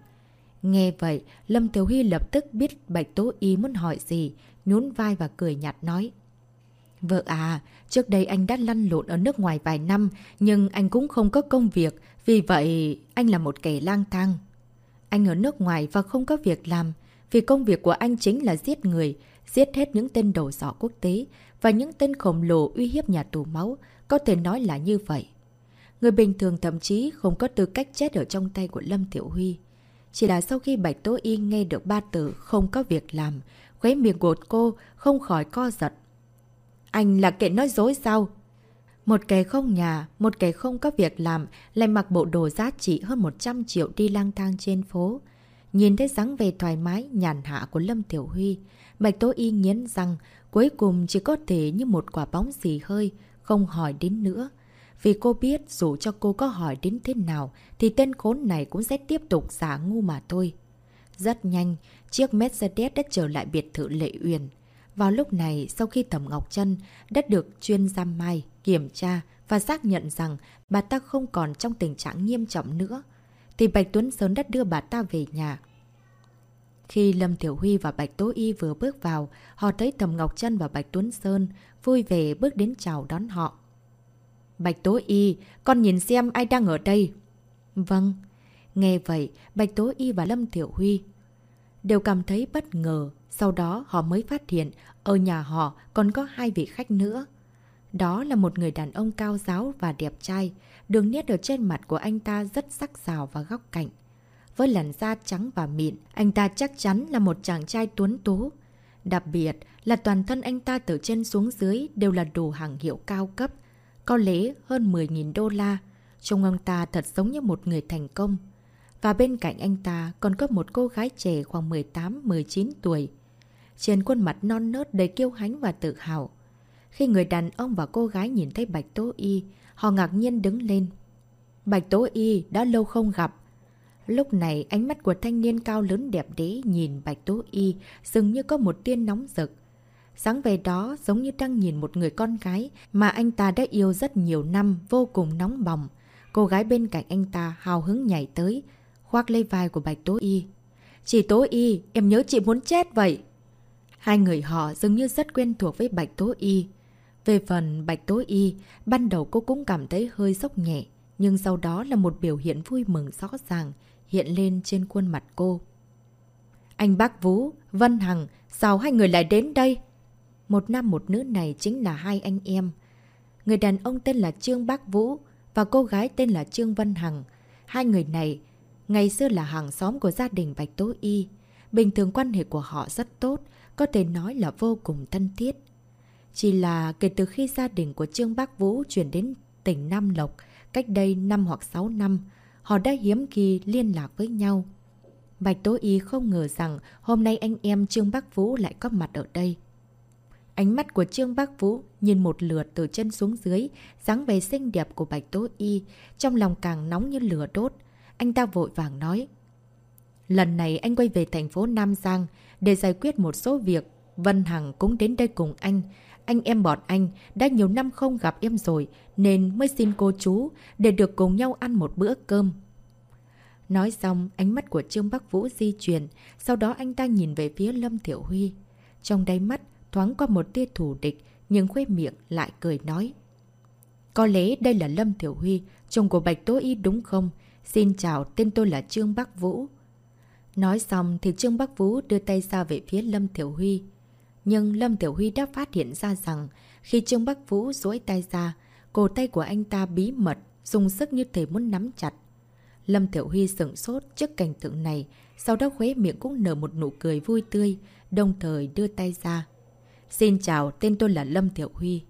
Nghe vậy, Lâm Tiểu Huy lập tức biết Bạch Tố Y muốn hỏi gì, nhún vai và cười nhạt nói. Vợ à, trước đây anh đã lăn lộn ở nước ngoài vài năm, nhưng anh cũng không có công việc, vì vậy anh là một kẻ lang thang. Anh ở nước ngoài và không có việc làm, vì công việc của anh chính là giết người, giết hết những tên đầu sỏ quốc tế và những tên khổng lồ uy hiếp nhà tù máu, có thể nói là như vậy. Người bình thường thậm chí không có tư cách chết ở trong tay của Lâm Tiểu Huy. Chỉ là sau khi Bạch Tố Y nghe được ba từ không có việc làm, khuấy miệng của cô không khỏi co giật. Anh là kẻ nói dối sao? Một kẻ không nhà, một kẻ không có việc làm, lại mặc bộ đồ giá trị hơn 100 triệu đi lang thang trên phố. Nhìn thấy dáng về thoải mái, nhàn hạ của Lâm Tiểu Huy, Bạch Tố Y nghiến rằng cuối cùng chỉ có thể như một quả bóng xì hơi, không hỏi đến nữa. Vì cô biết dù cho cô có hỏi đến thế nào thì tên khốn này cũng sẽ tiếp tục giả ngu mà thôi. Rất nhanh, chiếc Mercedes đã trở lại biệt thự Lệ Uyển. Vào lúc này, sau khi Thẩm Ngọc Trân đã được chuyên giam mai, kiểm tra và xác nhận rằng bà ta không còn trong tình trạng nghiêm trọng nữa, thì Bạch Tuấn Sơn đã đưa bà ta về nhà. Khi Lâm Tiểu Huy và Bạch Tố Y vừa bước vào, họ thấy Thẩm Ngọc Trân và Bạch Tuấn Sơn vui vẻ bước đến chào đón họ. Bạch Tố Y, con nhìn xem ai đang ở đây. Vâng. Nghe vậy, Bạch Tố Y và Lâm Thiểu Huy đều cảm thấy bất ngờ. Sau đó họ mới phát hiện ở nhà họ còn có hai vị khách nữa. Đó là một người đàn ông cao giáo và đẹp trai. Đường nét ở trên mặt của anh ta rất sắc sảo và góc cạnh. Với làn da trắng và mịn, anh ta chắc chắn là một chàng trai tuấn tú. Đặc biệt là toàn thân anh ta từ trên xuống dưới đều là đồ hàng hiệu cao cấp, có lẽ hơn 10.000 đô la. Trông ông ta thật giống như một người thành công. Và bên cạnh anh ta còn có một cô gái trẻ khoảng 18-19 tuổi. Trên khuôn mặt non nớt đầy kiêu hãnh và tự hào. Khi người đàn ông và cô gái nhìn thấy Bạch Tố Y, họ ngạc nhiên đứng lên. Bạch Tố Y đã lâu không gặp. Lúc này ánh mắt của thanh niên cao lớn đẹp đẽ nhìn Bạch Tố Y dường như có một tiên nóng rực. Sáng về đó giống như đang nhìn một người con gái mà anh ta đã yêu rất nhiều năm vô cùng nóng bỏng. Cô gái bên cạnh anh ta hào hứng nhảy tới, khoác lấy vai của Bạch Tố Y. Chị Tố Y, em nhớ chị muốn chết vậy. Hai người họ dường như rất quen thuộc với Bạch Tố Y. Về phần Bạch Tố Y, ban đầu cô cũng cảm thấy hơi sốc nhẹ, nhưng sau đó là một biểu hiện vui mừng rõ ràng hiện lên trên khuôn mặt cô. Anh bác Vũ, Vân Hằng, sao hai người lại đến đây? Một nam một nữ này chính là hai anh em. Người đàn ông tên là Trương Bác Vũ và cô gái tên là Trương Vân Hằng. Hai người này ngày xưa là hàng xóm của gia đình Bạch Tố Y. Bình thường quan hệ của họ rất tốt, có thể nói là vô cùng thân thiết. Chỉ là kể từ khi gia đình của Trương Bác Vũ chuyển đến tỉnh Nam Lộc cách đây 5 hoặc 6 năm, họ đã hiếm khi liên lạc với nhau. Bạch Tố Y không ngờ rằng hôm nay anh em Trương Bắc Vũ lại có mặt ở đây. Ánh mắt của Trương Bắc Vũ nhìn một lượt từ chân xuống dưới, dáng vẻ xinh đẹp của Bạch Tố Y, trong lòng càng nóng như lửa đốt. Anh ta vội vàng nói. Lần này anh quay về thành phố Nam Giang để giải quyết một số việc. Vân Hằng cũng đến đây cùng anh. Anh em bọn anh đã nhiều năm không gặp em rồi nên mới xin cô chú để được cùng nhau ăn một bữa cơm. Nói xong, ánh mắt của Trương Bắc Vũ di chuyển, sau đó anh ta nhìn về phía Lâm Thiểu Huy. Trong đáy mắt thoáng qua một tia thủ địch, nhưng khuê miệng lại cười nói. Có lẽ đây là Lâm Thiểu Huy, chồng của Bạch Tố Y đúng không? Xin chào, tên tôi là Trương Bắc Vũ. Nói xong thì Trương Bắc Vũ đưa tay ra về phía Lâm Thiểu Huy. Nhưng Lâm Tiểu Huy đã phát hiện ra rằng khi Trương Bắc Vũ duỗi tay ra, cổ tay của anh ta bí mật, dùng sức như thể muốn nắm chặt. Lâm Tiểu Huy sửng sốt trước cảnh tượng này, sau đó khuế miệng cũng nở một nụ cười vui tươi, đồng thời đưa tay ra. Xin chào, tên tôi là Lâm Tiểu Huy.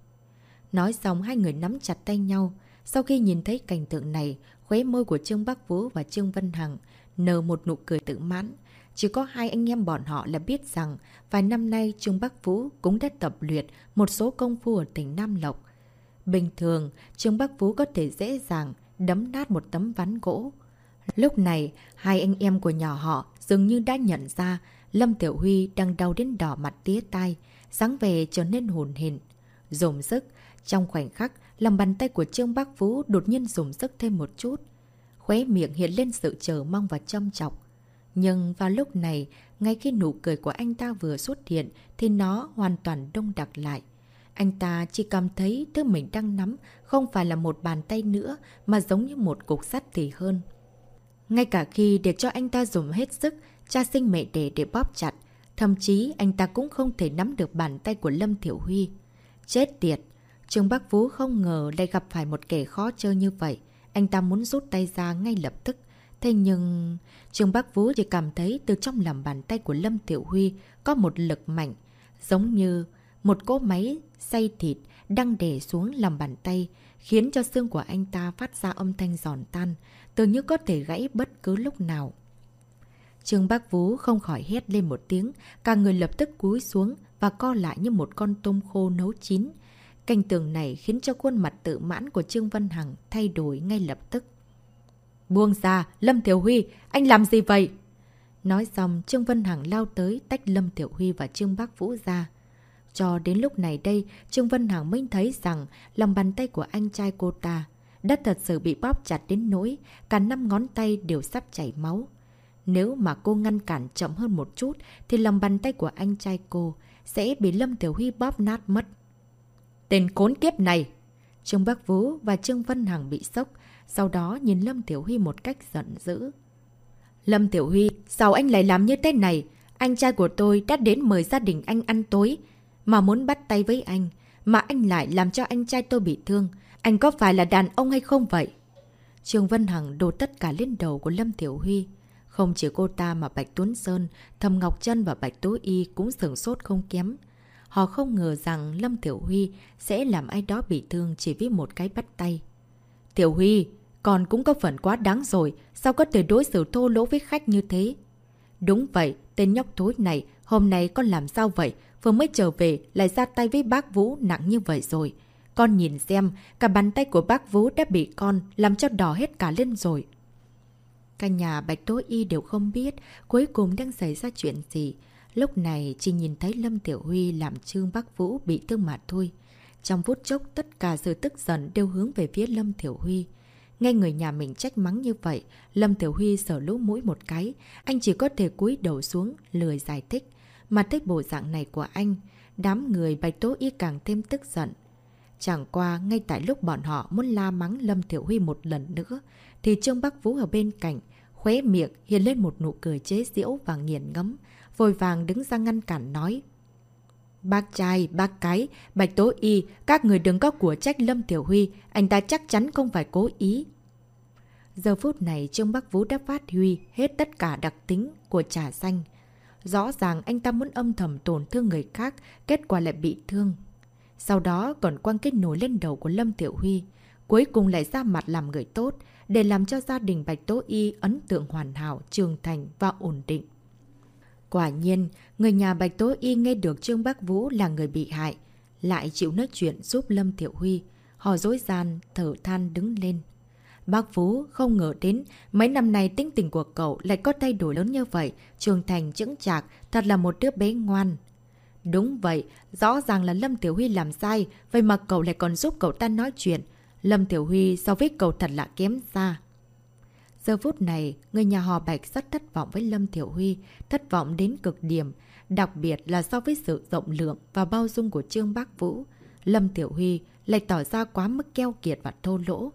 Nói xong hai người nắm chặt tay nhau. Sau khi nhìn thấy cảnh tượng này, khuế môi của Trương Bắc Vũ và Trương Vân Hằng nở một nụ cười tự mãn. Chỉ có hai anh em bọn họ là biết rằng vài năm nay Trương Bắc Vũ cũng đã tập luyện một số công phu ở tỉnh Nam Lộc. Bình thường, Trương Bắc Vũ có thể dễ dàng đấm nát một tấm ván gỗ. Lúc này, hai anh em của nhỏ họ dường như đã nhận ra Lâm Tiểu Huy đang đau đến đỏ mặt tía tai, sáng về trở nên hồn hình. dồn sức, trong khoảnh khắc, lòng bàn tay của Trương Bắc Vũ đột nhiên dùng sức thêm một chút. Khóe miệng hiện lên sự chờ mong và châm chọc. Nhưng vào lúc này, ngay khi nụ cười của anh ta vừa xuất hiện thì nó hoàn toàn đông đặc lại. Anh ta chỉ cảm thấy thứ mình đang nắm không phải là một bàn tay nữa mà giống như một cục sắt thì hơn. Ngay cả khi để cho anh ta dùng hết sức, cha sinh mẹ đẻ để bóp chặt, thậm chí anh ta cũng không thể nắm được bàn tay của Lâm Thiểu Huy. Chết tiệt! Trương Bắc Vũ không ngờ lại gặp phải một kẻ khó chơi như vậy. anh ta muốn rút tay ra ngay lập tức. Thế nhưng... Trương Bắc Vũ chỉ cảm thấy từ trong lòng bàn tay của Lâm Tiểu Huy có một lực mạnh, giống như một cỗ máy xay thịt đang đè xuống lòng bàn tay, khiến cho xương của anh ta phát ra âm thanh giòn tan, tự như có thể gãy bất cứ lúc nào. Trương Bác Vũ không khỏi hét lên một tiếng, cả người lập tức cúi xuống và co lại như một con tôm khô nấu chín. Cảnh tường này khiến cho khuôn mặt tự mãn của Trương Văn Hằng thay đổi ngay lập tức. Buông ra, Lâm Tiểu Huy, anh làm gì vậy? Nói xong, Trương Văn Hằng lao tới tách Lâm Tiểu Huy và Trương Bác Vũ ra. Cho đến lúc này đây, Trương Văn Hằng mới thấy rằng lòng bàn tay của anh trai cô ta đã thật sự bị bóp chặt đến nỗi cả năm ngón tay đều sắp chảy máu. Nếu mà cô ngăn cản chậm hơn một chút thì lòng bàn tay của anh trai cô sẽ bị Lâm Tiểu Huy bóp nát mất. Tên cốn kiếp này! Trương Bắc Vũ và Trương vân Hằng bị sốc, sau đó nhìn Lâm Tiểu Huy một cách giận dữ. Lâm Tiểu Huy, sao anh lại làm như thế này? Anh trai của tôi đã đến mời gia đình anh ăn tối, mà muốn bắt tay với anh, mà anh lại làm cho anh trai tôi bị thương. Anh có phải là đàn ông hay không vậy? Trương Vân Hằng đổ tất cả lên đầu của Lâm Tiểu Huy. Không chỉ cô ta mà Bạch Tuấn Sơn, Thầm Ngọc Trân và Bạch Tố Y cũng sửng sốt không kém. Họ không ngờ rằng Lâm Tiểu Huy sẽ làm ai đó bị thương chỉ với một cái bắt tay. Tiểu Huy, còn cũng có phần quá đáng rồi, sao có thể đối xử thô lỗ với khách như thế? Đúng vậy, tên nhóc thối này, hôm nay con làm sao vậy? Vừa mới trở về, lại ra tay với bác Vũ nặng như vậy rồi. Con nhìn xem, cả bàn tay của bác Vũ đã bị con làm cho đỏ hết cả lên rồi. Cả nhà Bạch Tố Y đều không biết cuối cùng đang xảy ra chuyện gì. Lúc này chỉ nhìn thấy Lâm Tiểu Huy làm Trương Bắc Vũ bị thương mặt thôi. Trong phút chốc tất cả sự tức giận đều hướng về phía Lâm Tiểu Huy. Nghe người nhà mình trách mắng như vậy, Lâm Tiểu Huy sở lũ mũi một cái, anh chỉ có thể cúi đầu xuống, lười giải thích. Mà thích bộ dạng này của anh, đám người Bạch Tố Y càng thêm tức giận. Chẳng qua, ngay tại lúc bọn họ muốn la mắng Lâm Tiểu Huy một lần nữa, thì Trương Bắc Vũ ở bên cạnh, khóe miệng hiện lên một nụ cười chế giễu và nghiền ngấm, vội vàng đứng ra ngăn cản nói. Bác trai, bác cái, Bạch Tố Y, các người đừng có của trách Lâm Tiểu Huy, anh ta chắc chắn không phải cố ý. Giờ phút này Trương Bắc Vũ đã phát huy hết tất cả đặc tính của trà xanh. Rõ ràng anh ta muốn âm thầm tổn thương người khác, kết quả lại bị thương. Sau đó còn quăng kết nổi lên đầu của Lâm Tiểu Huy. Cuối cùng lại ra mặt làm người tốt, để làm cho gia đình Bạch Tố Y ấn tượng hoàn hảo, trường thành và ổn định. Quả nhiên, người nhà Bạch Tố Y nghe được Trương Bắc Vũ là người bị hại, lại chịu nói chuyện giúp Lâm Tiểu Huy. Họ dối gian, thở than đứng lên. Bác vũ không ngờ đến mấy năm nay tính tình của cậu lại có thay đổi lớn như vậy. Trường Thành chững chạc, thật là một đứa bé ngoan. Đúng vậy, rõ ràng là Lâm Tiểu Huy làm sai, vậy mà cậu lại còn giúp cậu ta nói chuyện. Lâm Tiểu Huy so với cầu thật là kém xa. Giờ phút này, người nhà họ Bạch rất thất vọng với Lâm Tiểu Huy, thất vọng đến cực điểm, đặc biệt là so với sự rộng lượng và bao dung của Trương Bác Vũ. Lâm Tiểu Huy lại tỏ ra quá mức keo kiệt và thô lỗ.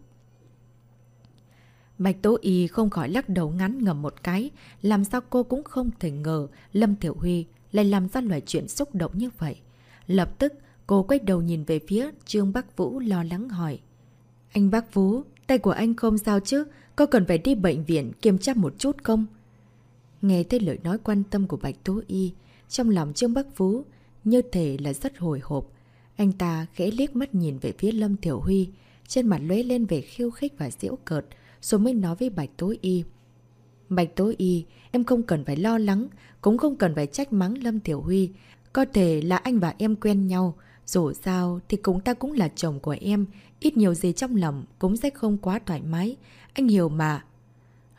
Bạch Tố Y không khỏi lắc đầu ngắn ngầm một cái, làm sao cô cũng không thể ngờ Lâm Tiểu Huy lại làm ra loại chuyện xúc động như vậy. Lập tức, cô quay đầu nhìn về phía Trương Bắc Vũ lo lắng hỏi. Anh bác Vũ, tay của anh không sao chứ? Có cần phải đi bệnh viện kiểm tra một chút không? Nghe thấy lời nói quan tâm của Bạch Tố Y, trong lòng Trương Bắc Vũ như thể là rất hồi hộp. Anh ta khẽ liếc mắt nhìn về phía Lâm Tiểu Huy, trên mặt lóe lên về khiêu khích và diễu cợt, rồi mới nói với Bạch Tố Y. Bạch Tố Y, em không cần phải lo lắng, cũng không cần phải trách mắng Lâm Tiểu Huy. Có thể là anh và em quen nhau, dù sao thì cũng ta cũng là chồng của em, ít nhiều gì trong lòng cũng sẽ không quá thoải mái. Anh hiểu mà.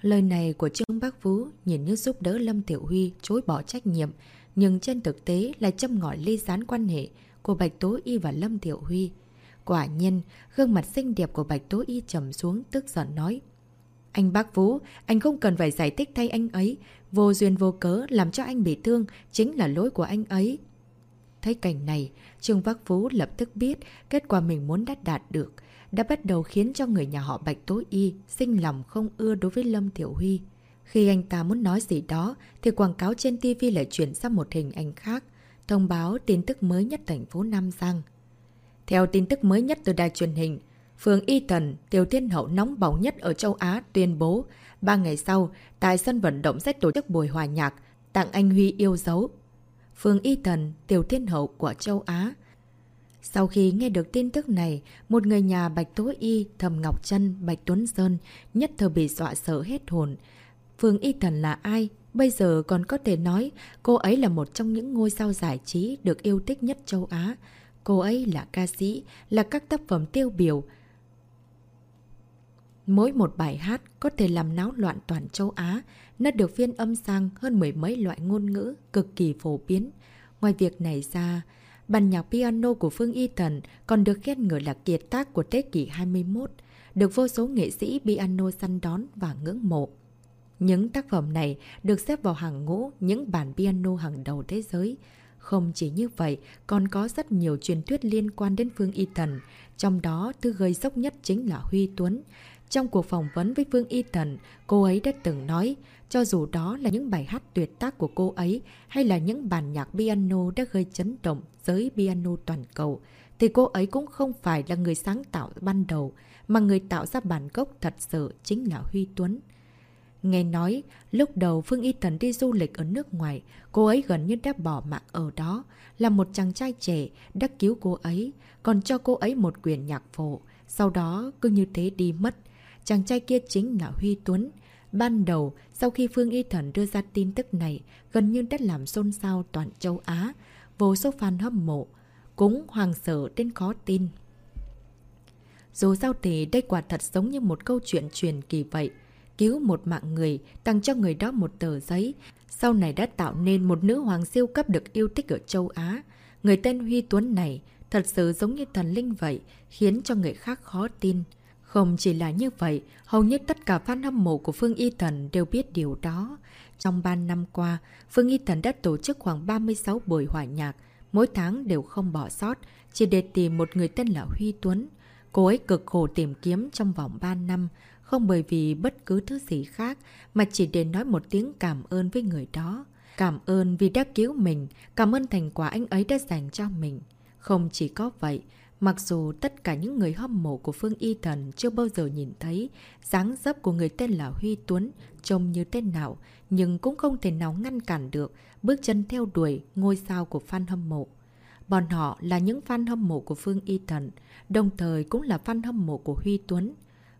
Lời này của Trương Bác Vũ nhìn như giúp đỡ Lâm Tiểu Huy chối bỏ trách nhiệm, nhưng trên thực tế là châm ngòi ly gián quan hệ của Bạch Tố Y và Lâm Tiểu Huy. Quả nhiên, gương mặt xinh đẹp của Bạch Tố Y trầm xuống tức giận nói. Anh bác Vũ, anh không cần phải giải thích thay anh ấy. Vô duyên vô cớ làm cho anh bị thương chính là lỗi của anh ấy. Thấy cảnh này, Trương vác phú lập tức biết kết quả mình muốn đắt đạt được. Đã bắt đầu khiến cho người nhà họ Bạch Tố Y sinh lòng không ưa đối với Lâm Tiểu Huy. Khi anh ta muốn nói gì đó, thì quảng cáo trên TV lại chuyển sang một hình ảnh khác, thông báo tin tức mới nhất thành phố Nam Giang. Theo tin tức mới nhất từ đài truyền hình, Phương Y thần tiểu thiên hậu nóng bỏng nhất ở châu Á tuyên bố, ba ngày sau, tại sân vận động sẽ tổ chức buổi hòa nhạc, tặng anh Huy yêu dấu. Phương Y Thần, tiểu thiên hậu của châu Á. Sau khi nghe được tin tức này, một người nhà Bạch Tố Y, Thầm Ngọc Trân, Bạch Tuấn Sơn nhất thời bị dọa sợ hết hồn. Phương Y Thần là ai? Bây giờ còn có thể nói cô ấy là một trong những ngôi sao giải trí được yêu thích nhất châu Á. Cô ấy là ca sĩ, là các tác phẩm tiêu biểu. Mỗi một bài hát có thể làm náo loạn toàn châu Á. Nó được phiên âm sang hơn mười mấy loại ngôn ngữ, cực kỳ phổ biến. Ngoài việc này ra, bản nhạc piano của Phương Y Tần còn được khen ngợi là kiệt tác của thế kỷ 21, được vô số nghệ sĩ piano săn đón và ngưỡng mộ. Những tác phẩm này được xếp vào hàng ngũ những bản piano hàng đầu thế giới. Không chỉ như vậy, còn có rất nhiều truyền thuyết liên quan đến Phương Y Tần, trong đó thứ gây sốc nhất chính là Huy Tuấn. Trong cuộc phỏng vấn với Phương Y Tần, cô ấy đã từng nói, cho dù đó là những bài hát tuyệt tác của cô ấy hay là những bản nhạc piano đã gây chấn động giới piano toàn cầu, thì cô ấy cũng không phải là người sáng tạo ban đầu, mà người tạo ra bản gốc thật sự chính là Huy Tuấn. Nghe nói, lúc đầu Phương Y Thần đi du lịch ở nước ngoài, cô ấy gần như đã bỏ mạng ở đó, là một chàng trai trẻ đã cứu cô ấy, còn cho cô ấy một quyền nhạc phổ. Sau đó cứ như thế đi mất. Chàng trai kia chính là Huy Tuấn. Ban đầu, sau khi Phương Y Thần đưa ra tin tức này, gần như đã làm xôn xao toàn châu Á, vô số fan hâm mộ, cũng hoàng sợ đến khó tin. Dù sao thì đây quả thật giống như một câu chuyện truyền kỳ vậy cứu một mạng người, tặng cho người đó một tờ giấy. Sau này đã tạo nên một nữ hoàng siêu cấp được yêu thích ở châu Á. Người tên Huy Tuấn này thật sự giống như thần linh vậy, khiến cho người khác khó tin. Không chỉ là như vậy, hầu như tất cả fan hâm mộ của Phương Y Thần đều biết điều đó. Trong 3 năm qua, Phương Y Thần đã tổ chức khoảng 36 buổi hòa nhạc, mỗi tháng đều không bỏ sót, chỉ để tìm một người tên là Huy Tuấn. Cô ấy cực khổ tìm kiếm trong vòng 3 năm, không bởi vì bất cứ thứ gì khác, mà chỉ để nói một tiếng cảm ơn với người đó. Cảm ơn vì đã cứu mình, cảm ơn thành quả anh ấy đã dành cho mình. Không chỉ có vậy, mặc dù tất cả những người hâm mộ của Phương Y Thần chưa bao giờ nhìn thấy dáng dấp của người tên là Huy Tuấn trông như tên nào, nhưng cũng không thể nào ngăn cản được bước chân theo đuổi ngôi sao của fan hâm mộ. Bọn họ là những fan hâm mộ của Phương Y Thần, đồng thời cũng là fan hâm mộ của Huy Tuấn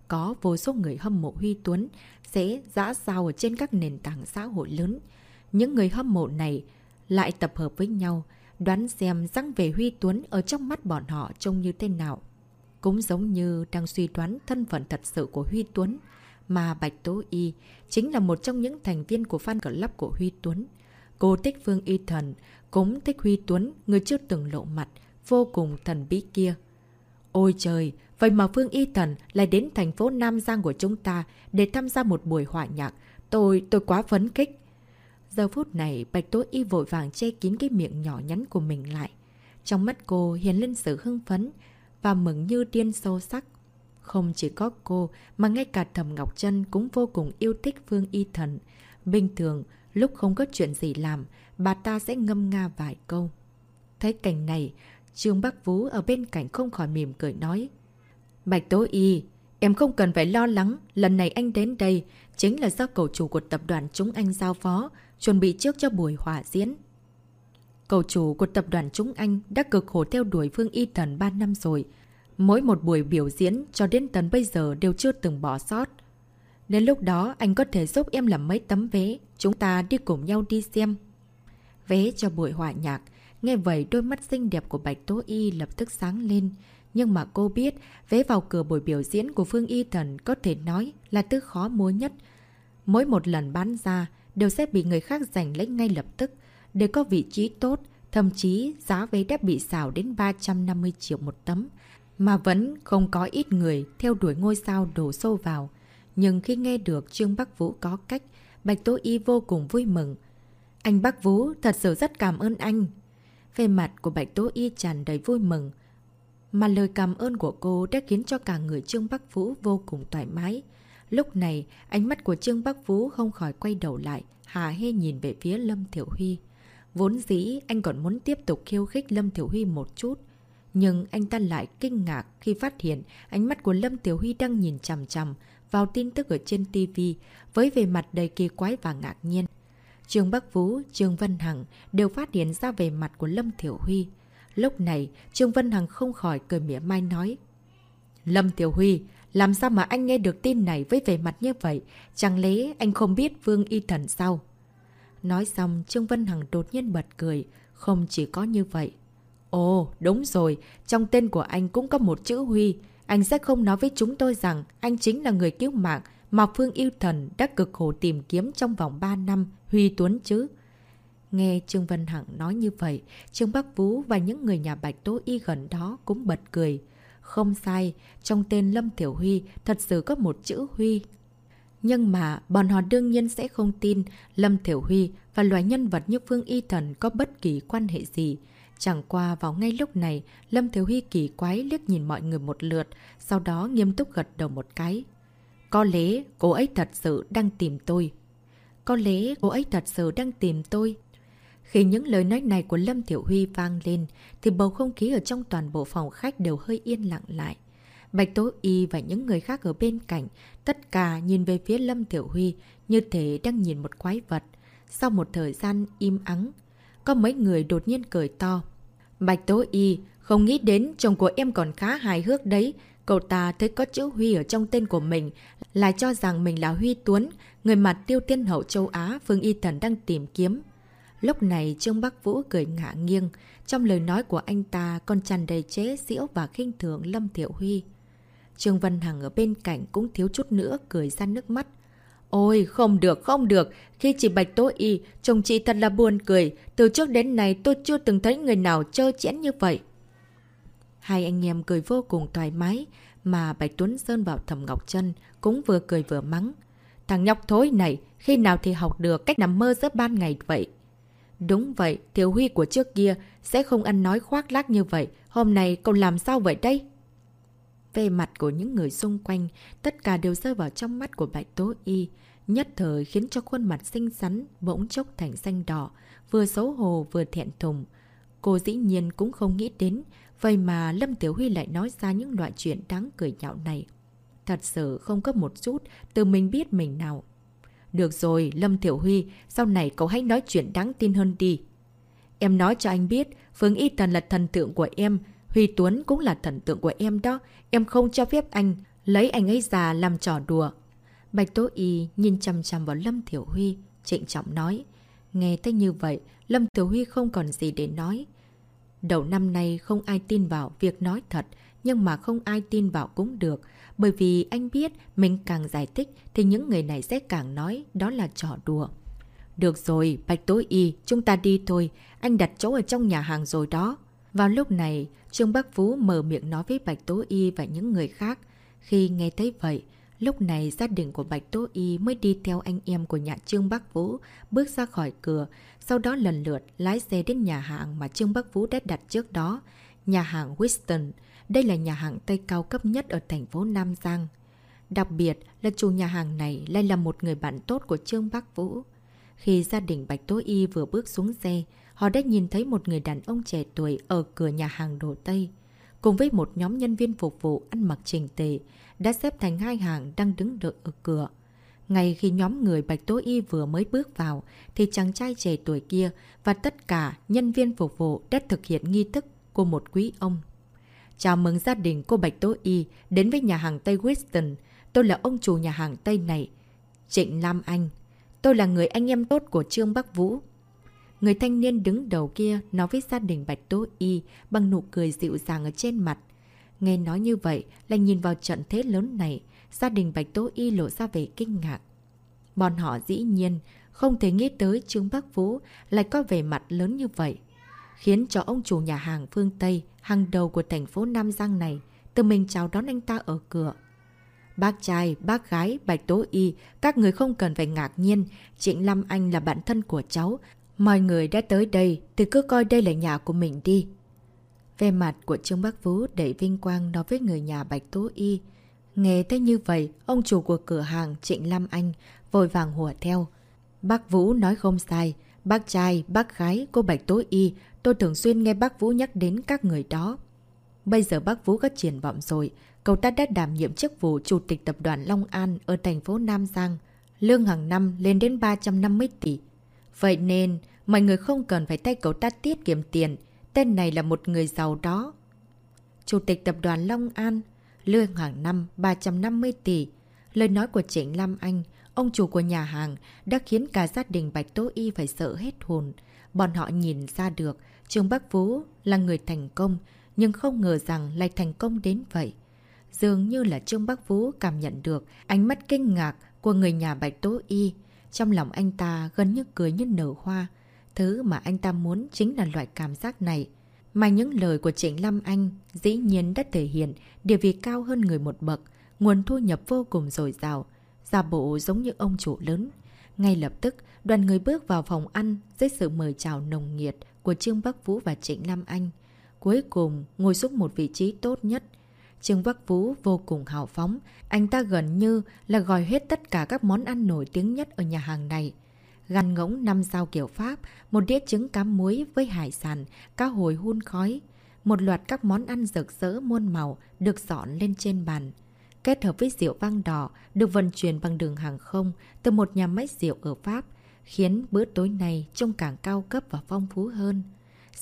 có vô số người hâm mộ Huy Tuấn sẽ dã sao ở trên các nền tảng xã hội lớn. Những người hâm mộ này lại tập hợp với nhau, đoán xem răng về Huy Tuấn ở trong mắt bọn họ trông như thế nào. Cũng giống như đang suy đoán thân phận thật sự của Huy Tuấn, mà Bạch Tố Y chính là một trong những thành viên của fan club của Huy Tuấn. Cô thích Phương Y Thần, cũng thích Huy Tuấn, người chưa từng lộ mặt, vô cùng thần bí kia. Ôi trời, vậy mà Phương Y Thần lại đến thành phố Nam Giang của chúng ta để tham gia một buổi họa nhạc. Tôi, tôi quá phấn khích. Giờ phút này, Bạch Tố Y vội vàng che kín cái miệng nhỏ nhắn của mình lại. Trong mắt cô hiện lên sự hưng phấn và mừng như điên sâu sắc. Không chỉ có cô, mà ngay cả Thầm Ngọc Trân cũng vô cùng yêu thích Phương Y Thần. Bình thường, lúc không có chuyện gì làm, bà ta sẽ ngâm nga vài câu. Thấy cảnh này, Trương Bắc Vũ ở bên cạnh không khỏi mỉm cười nói. Bạch Tố Y, em không cần phải lo lắng, lần này anh đến đây chính là do cầu chủ của tập đoàn chúng anh giao phó, chuẩn bị trước cho buổi hỏa diễn. Cầu chủ của tập đoàn chúng anh đã cực khổ theo đuổi Phương Y Thần 3 năm rồi. Mỗi một buổi biểu diễn cho đến tận bây giờ đều chưa từng bỏ sót. Đến lúc đó anh có thể giúp em làm mấy tấm vé, chúng ta đi cùng nhau đi xem. Vé cho buổi hòa nhạc, Nghe vậy đôi mắt xinh đẹp của Bạch Tố Y lập tức sáng lên. Nhưng mà cô biết vé vào cửa buổi biểu diễn của Phương Y Thần có thể nói là thứ khó mua nhất. Mỗi một lần bán ra đều sẽ bị người khác giành lấy ngay lập tức. Để có vị trí tốt, thậm chí giá vé đã bị xào đến 350 triệu một tấm. Mà vẫn không có ít người theo đuổi ngôi sao đổ sâu vào. Nhưng khi nghe được Trương Bắc Vũ có cách, Bạch Tố Y vô cùng vui mừng. Anh Bắc Vũ thật sự rất cảm ơn anh về mặt của Bạch Tố Y tràn đầy vui mừng. Mà lời cảm ơn của cô đã khiến cho cả người Trương Bắc Vũ vô cùng thoải mái. Lúc này, ánh mắt của Trương Bắc Vũ không khỏi quay đầu lại, hà hê nhìn về phía Lâm Thiểu Huy. Vốn dĩ, anh còn muốn tiếp tục khiêu khích Lâm Thiểu Huy một chút. Nhưng anh ta lại kinh ngạc khi phát hiện ánh mắt của Lâm Tiểu Huy đang nhìn chằm chằm vào tin tức ở trên TV với về mặt đầy kỳ quái và ngạc nhiên. Trương Bắc Vũ, Trương Vân Hằng đều phát hiện ra về mặt của Lâm Tiểu Huy. Lúc này, Trương Vân Hằng không khỏi cười mỉa mai nói. Lâm Tiểu Huy, làm sao mà anh nghe được tin này với vẻ mặt như vậy? Chẳng lẽ anh không biết Vương Y Thần sao? Nói xong, Trương Vân Hằng đột nhiên bật cười. Không chỉ có như vậy. Ồ, đúng rồi, trong tên của anh cũng có một chữ Huy. Anh sẽ không nói với chúng tôi rằng anh chính là người cứu mạng mà Phương Yêu Thần đã cực khổ tìm kiếm trong vòng 3 năm Huy Tuấn chứ. Nghe Trương Vân Hằng nói như vậy, Trương Bắc Vũ và những người nhà Bạch Tố Y gần đó cũng bật cười. Không sai, trong tên Lâm Tiểu Huy thật sự có một chữ Huy. Nhưng mà bọn họ đương nhiên sẽ không tin Lâm Tiểu Huy và loài nhân vật như Phương Y Thần có bất kỳ quan hệ gì. Chẳng qua vào ngay lúc này, Lâm Thiếu Huy kỳ quái liếc nhìn mọi người một lượt, sau đó nghiêm túc gật đầu một cái. Có lẽ cô ấy thật sự đang tìm tôi. Có lẽ cô ấy thật sự đang tìm tôi. Khi những lời nói này của Lâm Thiểu Huy vang lên, thì bầu không khí ở trong toàn bộ phòng khách đều hơi yên lặng lại. Bạch Tố Y và những người khác ở bên cạnh, tất cả nhìn về phía Lâm Thiểu Huy như thể đang nhìn một quái vật. Sau một thời gian im ắng, có mấy người đột nhiên cười to. Bạch Tố Y, không nghĩ đến chồng của em còn khá hài hước đấy. Cậu ta thấy có chữ Huy ở trong tên của mình, lại cho rằng mình là Huy Tuấn, người mặt tiêu tiên hậu châu Á Phương Y Thần đang tìm kiếm. Lúc này Trương Bắc Vũ cười ngạ nghiêng, trong lời nói của anh ta còn tràn đầy chế giễu và khinh thường Lâm Thiệu Huy. Trương Vân Hằng ở bên cạnh cũng thiếu chút nữa cười ra nước mắt. Ôi, không được, không được. Khi chị Bạch Tố Y, chồng chị thật là buồn cười. Từ trước đến nay tôi chưa từng thấy người nào trơ chẽn như vậy. Hai anh em cười vô cùng thoải mái, mà Bạch Tuấn Sơn vào thầm Ngọc chân cũng vừa cười vừa mắng. Thằng nhóc thối này, khi nào thì học được cách nằm mơ giữa ban ngày vậy? Đúng vậy, Thiếu Huy của trước kia sẽ không ăn nói khoác lác như vậy. Hôm nay cậu làm sao vậy đây? Về mặt của những người xung quanh, tất cả đều rơi vào trong mắt của Bạch Tố Y, nhất thời khiến cho khuôn mặt xinh xắn bỗng chốc thành xanh đỏ, vừa xấu hổ vừa thẹn thùng. Cô dĩ nhiên cũng không nghĩ đến, vậy mà Lâm Tiểu Huy lại nói ra những loại chuyện đáng cười nhạo này. Thật sự không có một chút từ mình biết mình nào. Được rồi, Lâm Tiểu Huy, sau này cậu hãy nói chuyện đáng tin hơn đi. Em nói cho anh biết, Phương Y Tần là thần tượng của em, Huy Tuấn cũng là thần tượng của em đó. Em không cho phép anh lấy anh ấy già làm trò đùa. Bạch Tố Y nhìn chăm chăm vào Lâm Thiểu Huy, trịnh trọng nói. Nghe thấy như vậy, Lâm Thiểu Huy không còn gì để nói. Đầu năm nay không ai tin vào việc nói thật, nhưng mà không ai tin vào cũng được. Bởi vì anh biết mình càng giải thích thì những người này sẽ càng nói đó là trò đùa. Được rồi, Bạch tối Y, chúng ta đi thôi. Anh đặt chỗ ở trong nhà hàng rồi đó. Vào lúc này, Trương Bắc Vũ mở miệng nói với Bạch Tố Y và những người khác. Khi nghe thấy vậy, lúc này gia đình của Bạch Tố Y mới đi theo anh em của nhà Trương Bắc Vũ bước ra khỏi cửa, sau đó lần lượt lái xe đến nhà hàng mà Trương Bắc Vũ đã đặt trước đó, nhà hàng Winston. Đây là nhà hàng Tây cao cấp nhất ở thành phố Nam Giang. Đặc biệt là chủ nhà hàng này lại là một người bạn tốt của Trương Bắc Vũ. Khi gia đình Bạch Tố Y vừa bước xuống xe, họ đã nhìn thấy một người đàn ông trẻ tuổi ở cửa nhà hàng đồ Tây. Cùng với một nhóm nhân viên phục vụ ăn mặc trình tề, đã xếp thành hai hàng đang đứng đợi ở cửa. Ngay khi nhóm người Bạch Tố Y vừa mới bước vào, thì chàng trai trẻ tuổi kia và tất cả nhân viên phục vụ đã thực hiện nghi thức của một quý ông. Chào mừng gia đình cô Bạch Tố Y đến với nhà hàng Tây Winston. Tôi là ông chủ nhà hàng Tây này. Trịnh Lam Anh. Tôi là người anh em tốt của Trương Bắc Vũ. Người thanh niên đứng đầu kia nói với gia đình Bạch Tố Y bằng nụ cười dịu dàng ở trên mặt. Nghe nói như vậy là nhìn vào trận thế lớn này, gia đình Bạch Tố Y lộ ra về kinh ngạc. Bọn họ dĩ nhiên không thể nghĩ tới Trương Bắc Vũ lại có vẻ mặt lớn như vậy. Khiến cho ông chủ nhà hàng phương Tây, hàng đầu của thành phố Nam Giang này, tự mình chào đón anh ta ở cửa. Bác trai, bác gái, Bạch Tố Y, các người không cần phải ngạc nhiên. Trịnh Lâm Anh là bạn thân của cháu, Mọi người đã tới đây thì cứ coi đây là nhà của mình đi. Về mặt của Trương Bắc Vũ đầy vinh quang nói với người nhà Bạch Tố Y. Nghe thấy như vậy, ông chủ của cửa hàng Trịnh Lâm Anh vội vàng hùa theo. Bác Vũ nói không sai. Bác trai, bác gái, cô Bạch Tố Y, tôi thường xuyên nghe bác Vũ nhắc đến các người đó. Bây giờ bác Vũ có triển vọng rồi. Cậu ta đã đảm nhiệm chức vụ Chủ tịch Tập đoàn Long An ở thành phố Nam Giang. Lương hàng năm lên đến 350 tỷ. Vậy nên, mọi người không cần phải tay cậu ta tiết kiệm tiền. Tên này là một người giàu đó. Chủ tịch Tập đoàn Long An, lương hàng năm 350 tỷ. Lời nói của Trịnh Lam Anh, ông chủ của nhà hàng, đã khiến cả gia đình Bạch Tố Y phải sợ hết hồn. Bọn họ nhìn ra được, Trương Bắc Vũ là người thành công, nhưng không ngờ rằng lại thành công đến vậy. Dường như là Trương Bắc Vũ cảm nhận được ánh mắt kinh ngạc của người nhà Bạch Tố Y. Trong lòng anh ta gần như cười như nở hoa. Thứ mà anh ta muốn chính là loại cảm giác này. Mà những lời của Trịnh Lâm Anh dĩ nhiên đã thể hiện địa vị cao hơn người một bậc, nguồn thu nhập vô cùng dồi dào, giả bộ giống như ông chủ lớn. Ngay lập tức, đoàn người bước vào phòng ăn dưới sự mời chào nồng nhiệt của Trương Bắc Vũ và Trịnh nam Anh. Cuối cùng, ngồi xuống một vị trí tốt nhất. Trương Bắc Vũ vô cùng hào phóng, anh ta gần như là gọi hết tất cả các món ăn nổi tiếng nhất ở nhà hàng này. Gan ngỗng năm sao kiểu Pháp, một đĩa trứng cá muối với hải sản, cá hồi hun khói. Một loạt các món ăn rực rỡ muôn màu được dọn lên trên bàn. Kết hợp với rượu vang đỏ được vận chuyển bằng đường hàng không từ một nhà máy rượu ở Pháp, khiến bữa tối này trông càng cao cấp và phong phú hơn.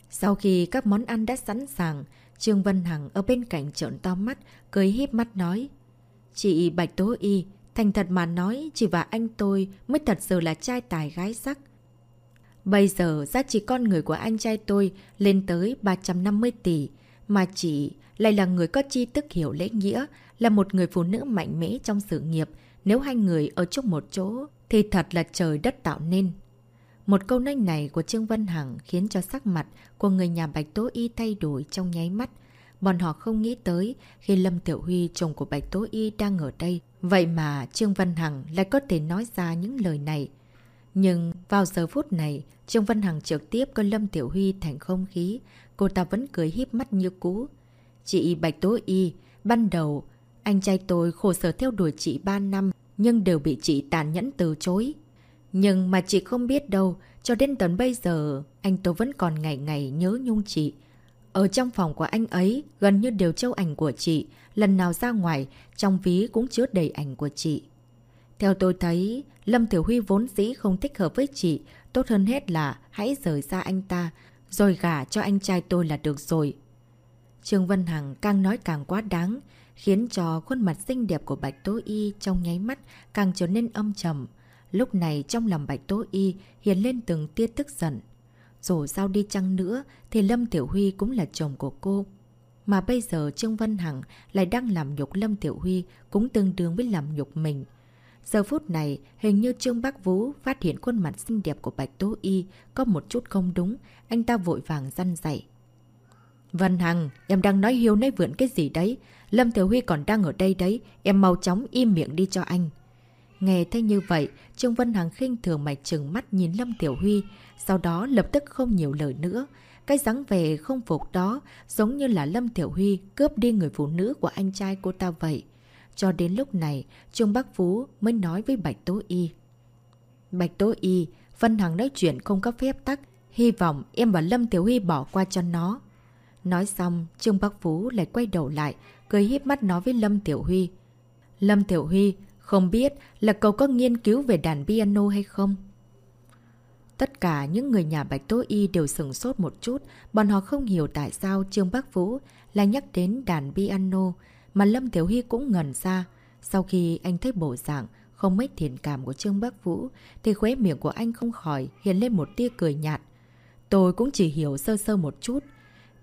Sau khi các món ăn đã sẵn sàng, Trương Vân Hằng ở bên cạnh trợn to mắt, cười híp mắt nói. Chị Bạch Tố Y, thành thật mà nói, chị và anh tôi mới thật sự là trai tài gái sắc. Bây giờ giá trị con người của anh trai tôi lên tới 350 tỷ, mà chị lại là người có tri thức hiểu lễ nghĩa, là một người phụ nữ mạnh mẽ trong sự nghiệp. Nếu hai người ở chung một chỗ, thì thật là trời đất tạo nên. Một câu nói này của Trương Vân Hằng khiến cho sắc mặt của người nhà Bạch Tố Y thay đổi trong nháy mắt. Bọn họ không nghĩ tới khi Lâm Tiểu Huy, chồng của Bạch Tố Y đang ở đây. Vậy mà Trương Vân Hằng lại có thể nói ra những lời này. Nhưng vào giờ phút này, Trương Vân Hằng trực tiếp coi Lâm Tiểu Huy thành không khí. Cô ta vẫn cười híp mắt như cũ. Chị Bạch Tố Y, ban đầu, anh trai tôi khổ sở theo đuổi chị 3 năm, nhưng đều bị chị tàn nhẫn từ chối. Nhưng mà chị không biết đâu, cho đến tận bây giờ, anh tôi vẫn còn ngày ngày nhớ nhung chị. Ở trong phòng của anh ấy, gần như đều châu ảnh của chị, lần nào ra ngoài, trong ví cũng chứa đầy ảnh của chị. Theo tôi thấy, Lâm Tiểu Huy vốn dĩ không thích hợp với chị, tốt hơn hết là hãy rời xa anh ta, rồi gả cho anh trai tôi là được rồi. Trương Vân Hằng càng nói càng quá đáng, khiến cho khuôn mặt xinh đẹp của Bạch Tố Y trong nháy mắt càng trở nên âm trầm. Lúc này trong lòng Bạch Tố Y hiện lên từng tia tức giận. Dù sao đi chăng nữa thì Lâm Tiểu Huy cũng là chồng của cô. Mà bây giờ Trương Vân Hằng lại đang làm nhục Lâm Tiểu Huy cũng tương đương với làm nhục mình. Giờ phút này, hình như Trương Bắc Vũ phát hiện khuôn mặt xinh đẹp của Bạch Tố Y có một chút không đúng, anh ta vội vàng răn dạy. Vân Hằng, em đang nói hiếu nói vượn cái gì đấy? Lâm Tiểu Huy còn đang ở đây đấy, em mau chóng im miệng đi cho anh. Nghe thấy như vậy, Trương Vân Hằng khinh thường mạch trừng mắt nhìn Lâm Tiểu Huy, sau đó lập tức không nhiều lời nữa. Cái dáng về không phục đó giống như là Lâm Tiểu Huy cướp đi người phụ nữ của anh trai cô ta vậy. Cho đến lúc này, Trương Bắc Phú mới nói với Bạch Tố Y. Bạch Tố Y, Vân Hằng nói chuyện không có phép tắc, hy vọng em và Lâm Tiểu Huy bỏ qua cho nó. Nói xong, Trương Bắc Phú lại quay đầu lại, cười híp mắt nói với Lâm Tiểu Huy. Lâm Tiểu Huy, không biết là cậu có nghiên cứu về đàn piano hay không? Tất cả những người nhà Bạch Tố Y đều sửng sốt một chút, bọn họ không hiểu tại sao Trương Bắc Vũ lại nhắc đến đàn piano, mà Lâm Tiểu Hy cũng ngẩn ra. Sau khi anh thấy bộ dạng không mấy thiện cảm của Trương Bắc Vũ, thì khóe miệng của anh không khỏi hiện lên một tia cười nhạt. Tôi cũng chỉ hiểu sơ sơ một chút,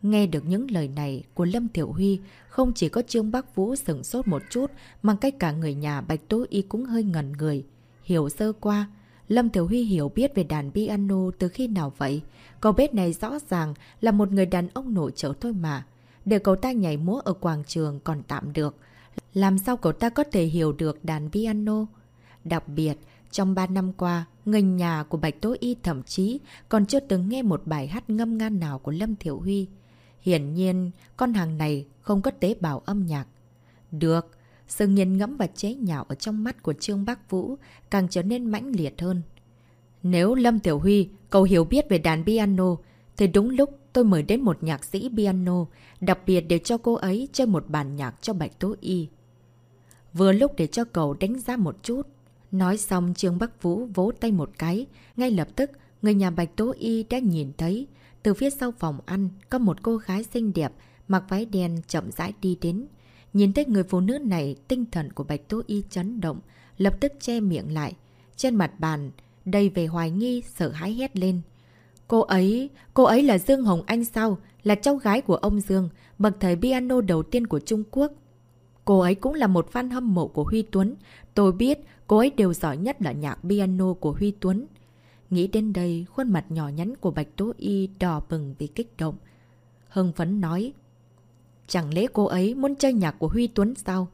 Nghe được những lời này của Lâm Thiểu Huy, không chỉ có Trương Bắc Vũ sửng sốt một chút, mà cách cả người nhà Bạch Tố Y cũng hơi ngẩn người. Hiểu sơ qua, Lâm Thiểu Huy hiểu biết về đàn piano từ khi nào vậy? Cậu bếp này rõ ràng là một người đàn ông nổi trợ thôi mà. Để cậu ta nhảy múa ở quảng trường còn tạm được. Làm sao cậu ta có thể hiểu được đàn piano? Đặc biệt, trong 3 năm qua, người nhà của Bạch Tố Y thậm chí còn chưa từng nghe một bài hát ngâm nga nào của Lâm Thiểu Huy. Hiển nhiên, con hàng này không có tế bào âm nhạc. Được, sự nghiền ngẫm và chế nhạo ở trong mắt của Trương Bắc Vũ càng trở nên mãnh liệt hơn. Nếu Lâm Tiểu Huy, cậu hiểu biết về đàn piano, Thì đúng lúc tôi mời đến một nhạc sĩ piano, đặc biệt để cho cô ấy chơi một bản nhạc cho Bạch Tố Y. Vừa lúc để cho cậu đánh giá một chút. Nói xong Trương Bắc Vũ vỗ tay một cái, ngay lập tức người nhà Bạch Tố Y đã nhìn thấy từ phía sau phòng ăn có một cô gái xinh đẹp mặc váy đen chậm rãi đi đến. Nhìn thấy người phụ nữ này, tinh thần của Bạch Tố Y chấn động, lập tức che miệng lại. Trên mặt bàn, đầy về hoài nghi, sợ hãi hét lên. Cô ấy, cô ấy là Dương Hồng Anh sao? Là cháu gái của ông Dương, bậc thầy piano đầu tiên của Trung Quốc. Cô ấy cũng là một fan hâm mộ của Huy Tuấn. Tôi biết cô ấy đều giỏi nhất là nhạc piano của Huy Tuấn. Nghĩ đến đây, khuôn mặt nhỏ nhắn của Bạch Tố Y đỏ bừng vì kích động. Hưng phấn nói, Chẳng lẽ cô ấy muốn chơi nhạc của Huy Tuấn sao?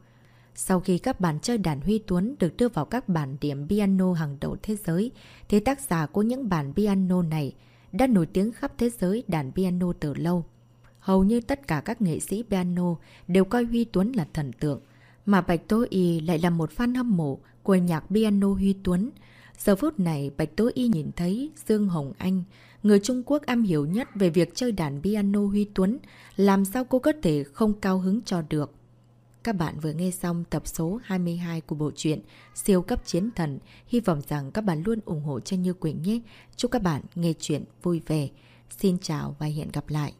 Sau khi các bản chơi đàn Huy Tuấn được đưa vào các bản điểm piano hàng đầu thế giới, thì tác giả của những bản piano này đã nổi tiếng khắp thế giới đàn piano từ lâu. Hầu như tất cả các nghệ sĩ piano đều coi Huy Tuấn là thần tượng, mà Bạch Tố Y lại là một fan hâm mộ của nhạc piano Huy Tuấn. Giờ phút này, Bạch Tố Y nhìn thấy Dương Hồng Anh, người Trung Quốc am hiểu nhất về việc chơi đàn piano Huy Tuấn, làm sao cô có thể không cao hứng cho được. Các bạn vừa nghe xong tập số 22 của bộ truyện Siêu cấp chiến thần. Hy vọng rằng các bạn luôn ủng hộ cho Như Quỳnh nhé. Chúc các bạn nghe chuyện vui vẻ. Xin chào và hẹn gặp lại.